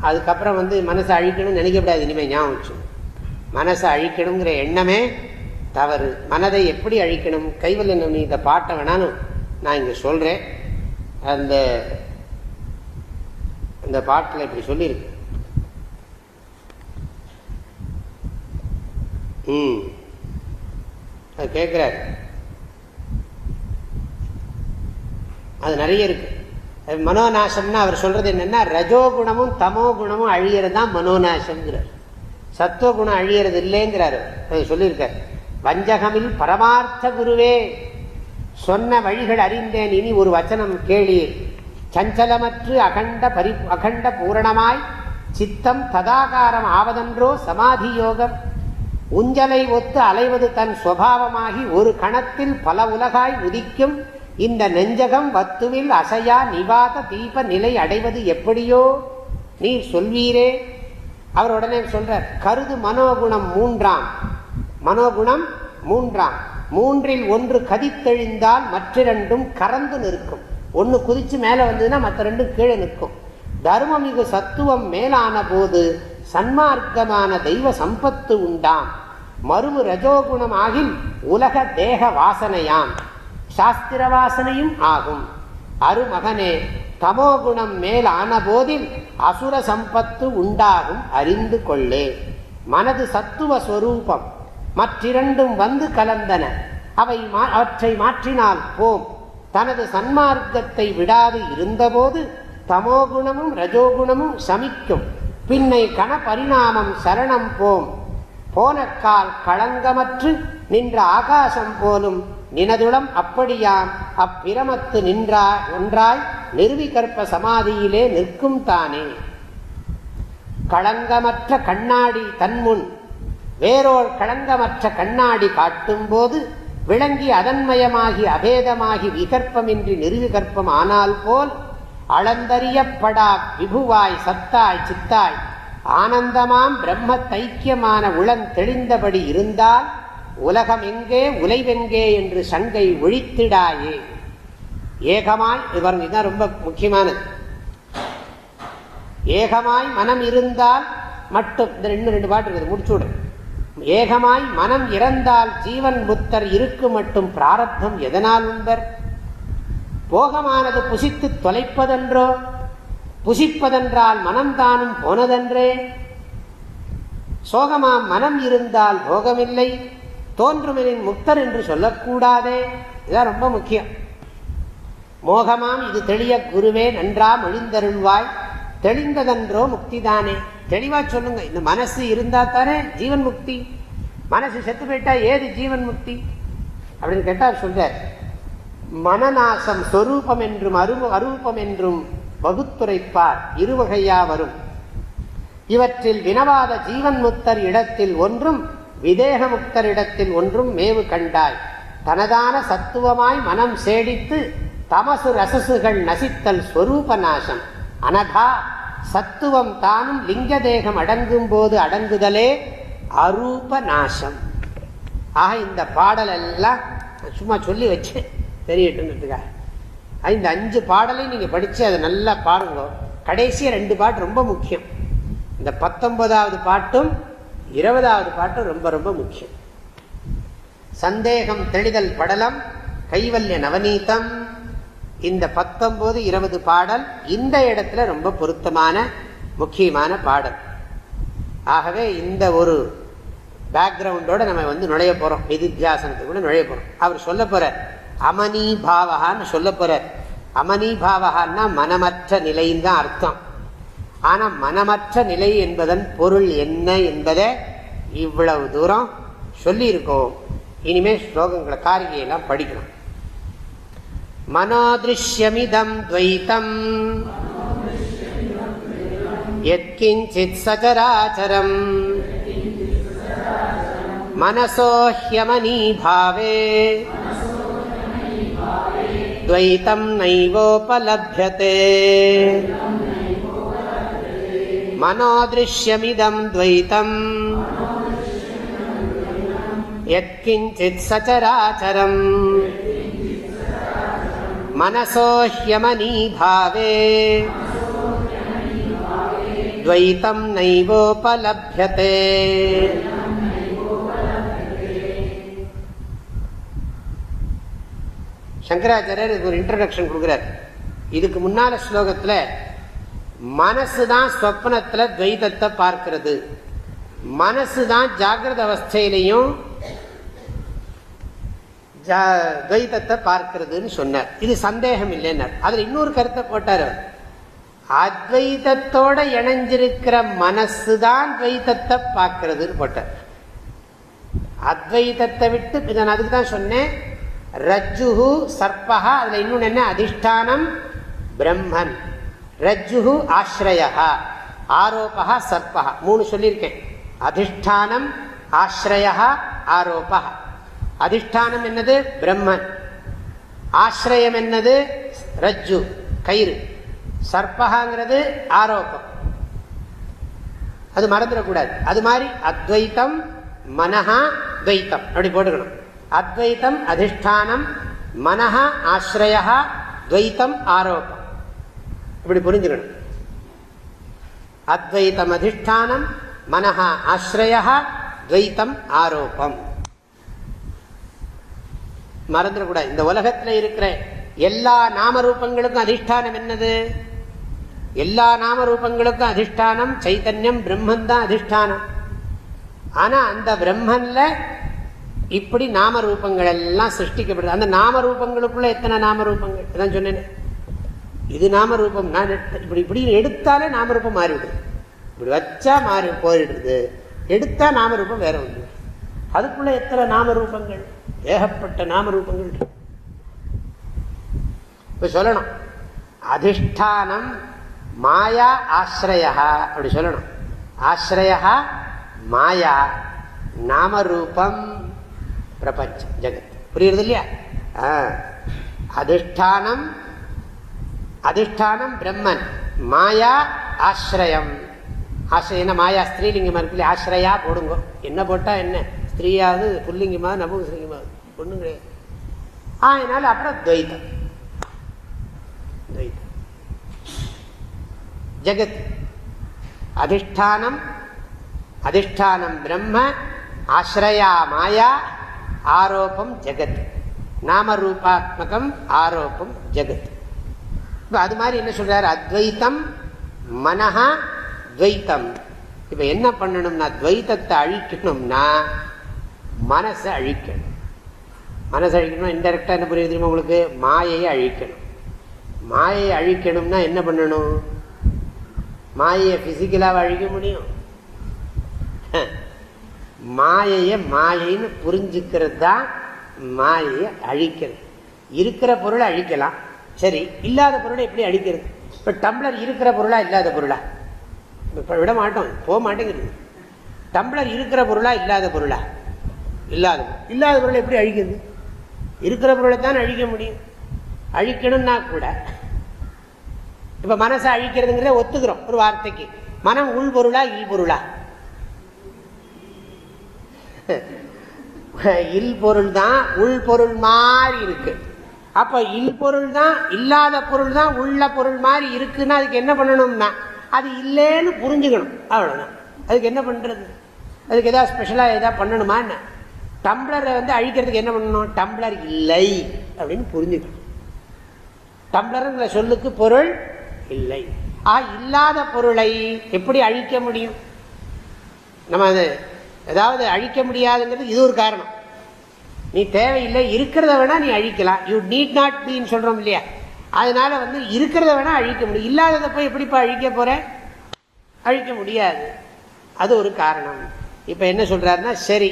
அதுக்கப்புறம் வந்து மனசை அழிக்கணும்னு நினைக்கப்படாது இனிமேல் ஞாபகம் வச்சு. மனசை அழிக்கணுங்கிற எண்ணமே தவறு. மனதை எப்படி அழிக்கணும்? கைவல்ல நீ இந்த பாட்டை வேணாலும் நான் இங்கே சொல்கிறேன் அந்த இந்த பாட்டில் இப்படி சொல்லியிருக்கு. ம். அது கேட்குறாரு அது நிறைய இருக்கு. மனோநாசம்னா அவர் சொல்றது என்னன்னா ரஜோகுணமும் தமோ குணமும் அழியறது தான் மனோநாசம்ங்கிறார். சத்துவகுணம் அழியறது இல்லைங்கிறாரு சொல்லியிருக்கார். வஞ்சகமில் பரமார்த்த குருவே சொன்ன வழிகள் அறிந்தேன் இனி ஒரு வச்சனம் கேளீர். சஞ்சலமற்று அகண்ட பரி அகண்ட பூரணமாய் சித்தம் ததாகாரம் ஆவதன்றோ சமாதி யோகம் உஞ்சலை ஒத்து அலைவது தன் சுவாவமாகி ஒரு கணத்தில் பல உலகாய் உதிக்கும். இந்த நெஞ்சகம் வத்துவில் அசையா நிவாத தீப நிலை அடைவது எப்படியோ நீர் சொல்வீரே. அவர் உடனே சொல்றார் கருது மனோகுணம் மூன்றாம். மனோகுணம் மூன்றாம். மூன்றில் ஒன்று கதித்தெழிந்தால் மற்றிரண்டும் கறந்து நிற்கும். ஒன்று குதிச்சு மேலே வந்ததுன்னா மற்ற ரெண்டும் கீழே நிற்கும். தர்மமிகு சத்துவம் மேலான போது சன்மார்க்கமான தெய்வ சம்பத்து உண்டாம். மறுமு ரஜோகுணம் உலக தேக வாசனையாம். சாஸ்திர வாசனையும் ஆகும். அருமகனே தமோகுணம் மேல் ஆன போதில் அசுர சம்பத்து உண்டாகும் அறிந்து கொள்ளே. மனது சத்துவ ஸ்வரூபம் மற்றிரண்டும் வந்து கலந்தன. அவை அவற்றை மாற்றினால் போம். தனது சன்மார்க்கத்தை விடாது இருந்தபோது தமோகுணமும் ரஜோகுணமும் சமிக்கும். பின்னை கண பரிணாமம் சரணம் போம். போனக்கால் களங்கமற்று நின்ற ஆகாசம் போலும் நினதுளம் அப்படியாம். அப்பிரமத்து நின்றா ஒன்றாய் நிறுவிகற்ப சமாதியிலே நிற்கும் தானே. களங்கமற்ற கண்ணாடி தன்முன் வேறோர் களங்கமற்ற கண்ணாடி காட்டும் போது விளங்கி அதன்மயமாகி அபேதமாகி விகற்பமின்றி நிறுவிகற்பம் ஆனால் போல் அளந்தறியப்படா விபுவாய் சத்தாய் சித்தாய் ஆனந்தமாம் பிரம்ம தைக்கியமான உளம் தெளிந்தபடி இருந்தால் உலகம் எங்கே உலைவெங்கே என்று சங்கை ஒழித்திடாயே. ஏகமாய் இவர் இதுதான் ரொம்ப முக்கியமானது. ஏகமாய் மனம் இருந்தால் மட்டும் இந்த ரெண்டு ரெண்டு பாட்டு இருக்குது முடிச்சுடு ஏகமாய் மனம் இறந்தால் ஜீவன் புத்தர் இருக்கு மட்டும் பிராரப்தம் எதனால் உண்பர் போகமானது புசித்து தொலைப்பதென்றோ? புசிப்பதென்றால் மனம்தானும் போனதென்றே? சோகமாம் மனம் இருந்தால் போகமில்லை. தோன்றுமெனின் முக்தர் என்று சொல்லக்கூடாதே. இதான் ரொம்ப முக்கியம். மோகமாம் இது தெளிய குருவே நன்றாம் ஒழிந்தருள்வாய் தெளிந்ததன்றோ முக்தி தானே தெளிவா சொல்லுங்க. இந்த மனசு இருந்தா தானே ஜீவன் முக்தி. மனசு செத்து போயிட்டா ஏது ஜீவன் முக்தி? அப்படின்னு கேட்டால் சொல்றார். மனநாசம் சொரூபம் என்றும் அரு அரூபம் என்றும் வகுத்துரைப்பார். இருவகையா வரும். இவற்றில் வினவாத ஜீவன் முத்தர் இடத்தில் ஒன்றும் விதேக முக்தரிடத்தில் ஒன்றும் மேவு கண்டாய் தனதான சத்துவமாய் மனம் சேடித்து தமசு ரசசுகள் நசித்தல் ஸ்வரூப நாசம். அனகா சத்துவம் தானும் லிங்க தேகம் அடங்கும் போது அடங்குதலே அரூப நாசம். ஆக இந்த பாடல் எல்லாம் சும்மா சொல்லி வச்சேன். தெரியட்டுங்கிறதுக்காக இந்த அஞ்சு பாடலையும் நீங்கள் படித்து அதை நல்லா பாருங்க. கடைசியாக ரெண்டு பாட்டு ரொம்ப முக்கியம். இந்த பத்தொன்பதாவது பாட்டும் இருபதாவது பாட்டு ரொம்ப ரொம்ப முக்கியம். சந்தேகம் தெளிதல் படலம் கைவல்ய நவநீதம். இந்த பத்தொன்பது இருபது பாடல் இந்த இடத்துல ரொம்ப பொருத்தமான முக்கியமான பாடல். ஆகவே இந்த ஒரு பேக்ரவுண்டோட நம்ம வந்து நுழைய போறோம். நிதித்தியாசனத்துக்கு கூட நுழைய போறோம். அவர் சொல்ல போற அமனி பாவகான்னு சொல்ல போற. அமனி பாவகான்னா மனமற்ற நிலைன்னு தான் அர்த்தம். ஆனா மனமற்ற நிலை என்பதன் பொருள் என்ன என்பதை இவ்வளவு தூரம் சொல்லியிருக்கோம். இனிமே ஸ்லோகங்களை காரிகையெல்லாம் படிக்கணும் மனோதிருஷ்யமிதம் துவைத்தம். எத்கிஞ்சித் சச்சராச்சரம். மனசோஹியமனீபாவே துவைத்தம் நைவோபலபியதே. मनोदृश्यमिदं द्वैतम् यत्किञ्चित् सचराचरम् मनसोह्यमनीभावे द्वैतं नैवोपलभ्यते சங்கராச்சாரியர் இதுக்கு ஒரு இன்ட்ரடக்ஷன் கொடுக்குறார் இதுக்கு முன்னால ஸ்லோகத்தில் மனசு தான் ஸ்வப்னத்தில் துவைதத்தை பார்க்கிறது. மனசு தான் ஜாகிரத அவஸ்தையிலையும் துவைதத்தை பார்க்கிறதுன்னு சொன்னார். இது சந்தேகம் இல்லைன்னார் அதில் இன்னொரு கருத்தை போட்டார் அத்வைதத்தோட இணைஞ்சிருக்கிற மனசு தான் துவைதத்தை பார்க்கறதுன்னு போட்டார். அத்வைதத்தை விட்டு நான் அதுக்கு தான் சொன்னேன். ரஜ்ஜுகு சர்பகா அதில் இன்னொன்று என்ன? அதிஷ்டானம் பிரம்மன். ரஜ்ஜுகு ஆசிரயா ஆரோபா சர்பகா மூணு சொல்லியிருக்கேன். அதிஷ்டானம் ஆசிரயா ஆரோபா அதிஷ்டானம் என்னது? பிரம்மன். ஆசிரயம் என்னது? ரஜ்ஜு கயிறு. சர்ப்பகாங்கிறது ஆரோப்பம் அது மறந்துடக்கூடாது. அது மாதிரி அத்வைத்தம் மனஹா துவைத்தம். அப்படி போட்டுக்கணும். அத்வைத்தம் அதிஷ்டானம் மனஹா ஆசிரயா துவைத்தம் ஆரோப்பம் இப்படி புரிஞ்சுக்கணும். அத்வைத்தம் அதிஷ்டானம் மனஹா ஆசிரயா துவைத்தம் ஆரோப்பம் மறந்துடக்கூடாது. இந்த உலகத்தில் இருக்கிற எல்லா நாமரூபங்களுக்கும் அதிஷ்டானம் என்னது? எல்லா நாமரூபங்களுக்கும் அதிஷ்டானம் சைத்தன்யம் பிரம்மன் தான் அதிஷ்டானம். ஆனா அந்த பிரம்மன்ல இப்படி நாமரூபங்கள் எல்லாம் சிருஷ்டிக்கப்படுது. அந்த நாமரூபங்களுக்குள்ள எத்தனை நாமரூபங்கள்? சொன்னேன். இது நாமரூபம். நான் இப்படி இப்படி எடுத்தாலே நாமரூபம் மாறிவிடுது இப்படி வச்சா மாறி போயிடுது எடுத்தா நாமரூபம் வேற ஒன்று அதுக்குள்ள எத்தனை நாமரூபங்கள்? ஏகப்பட்ட நாமரூபங்கள் இப்ப சொல்லணும். அதிஷ்டானம் மாயா ஆசிரயா அப்படி சொல்லணும். ஆசிரயா மாயா நாமரூபம் பிரபஞ்சம் ஜெகத். புரியுறது இல்லையா அதிஷ்டானம் அதிஷ்டானம் பிரம்மன். மாயா ஆசிரியம். ஆசிரியம் மாயா ஸ்திரீலிங்கம் இருக்கு ஆசிரியா போடுங்க. என்ன போட்டா என்ன? ஸ்திரீயாவது புல்லிங்கமா நபுஸ்ரீங்கமாவது ஒண்ணும் கிடையாது. அதனால அப்புறம் துவைத்தம். துவைத்தம். ஜெகத். அதிஷ்டானம் அதிஷ்டானம் பிரம்ம ஆசிரயா மாயா ஆரோப்பம் ஜெகத். நாமரூபாத்மகம் ஆரோப்பம் ஜெகத். இப்போ அது மாதிரி என்ன சொல்றாரு? அத்வைத்தம் மனஹா துவைத்தம். இப்போ என்ன பண்ணணும்னா துவைத்தத்தை அழிக்கணும்னா மனசை அழிக்கணும். மனசை அழிக்கணும் இன்டெரக்டாக என்ன புரியுது தெரியுமா உங்களுக்கு? மாயையை அழிக்கணும். மாயையை அழிக்கணும்னா என்ன பண்ணணும்? மாயையை பிசிக்கலாக அழிக்க முடியும். மாயையை மாயைன்னு புரிஞ்சுக்கிறது தான் மாயையை அழிக்கிறது. இருக்கிற பொருளை அழிக்கலாம். சரி இல்லாத பொருளை எப்படி அழிக்கிறது? இப்போ டம்ளர் இருக்கிற பொருளா இல்லாத பொருளா? இப்போ விட மாட்டோம் போக மாட்டேங்கிறது டம்ளர் இருக்கிற பொருளா இல்லாத பொருளா? இல்லாத இல்லாத பொருளை எப்படி அழிக்கிறது? இருக்கிற பொருளை தான் அழிக்க முடியும். அழிக்கணும்னா கூட இப்போ மனசை அழிக்கிறதுங்கிறத ஒத்துக்கிறோம் ஒரு வார்த்தைக்கு. மனம் உள் பொருளா இல் பொருளா? இல் பொருள் தான் உள் பொருள் மாதிரி இருக்குது அப்ப இல் பொருள் தான் இல்லாத பொருள் தான் உள்ள பொருள் மாதிரி இருக்குன்னா அதுக்கு என்ன பண்ணணும்னா அது இல்லைன்னு புரிஞ்சுக்கணும். அவ்வளவுதான். அதுக்கு என்ன பண்றது? அதுக்கு ஏதாவது ஸ்பெஷலா ஏதாவது பண்ணணுமா என்ன? டம்ளரை வந்து அழிக்கிறதுக்கு என்ன பண்ணணும்? டம்ளர் இல்லை அப்படின்னு புரிஞ்சுக்கணும். டம்ளருங்கிற சொல்லுக்கு பொருள் இல்லை. ஆ இல்லாத பொருளை எப்படி அழிக்க முடியும்? நம்ம அது ஏதாவது அழிக்க முடியாதுங்கிறது இது ஒரு காரணம். நீ தேவையில்லை இருக்கிறத வேணா நீ அழிக்கலாம். யூ நீட் நாட் பீன்னு சொல்றோம் இல்லையா? அதனால வந்து இருக்கிறத வேணா அழிக்க முடியும். இல்லாததை போய் எப்படிப்பா அழிக்க போற? அழிக்க முடியாது. அது ஒரு காரணம். இப்போ என்ன சொல்றாருன்னா சரி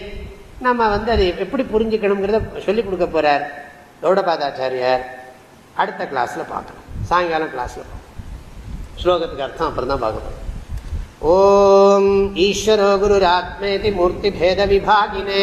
நம்ம வந்து அதை எப்படி புரிஞ்சுக்கணுங்கிறத சொல்லிக் கொடுக்க போறார் கௌடபாதாச்சாரியார். அடுத்த கிளாஸில் பார்க்கணும். சாயங்காலம் கிளாஸில் பார்க்கலாம் ஸ்லோகத்துக்கு அர்த்தம் அப்புறம் தான் பார்க்க ஓம் ஈஸ்வரோ குரு ஆத்மேதி மூர்த்தி பேத விபாகினே.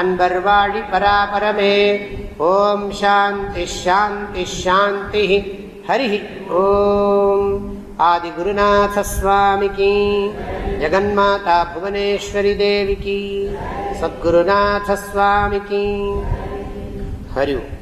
அன்பர் வாழி பராபரமே ஓம் சாந்தி ஷாந்தி ஷாந்தி ஹரி ஓம் आदिगुरुनाथस्वामिकी जगन्माता भुवनेश्वरी देविकी सद्गुरुनाथस्वामिकी हरि ओम्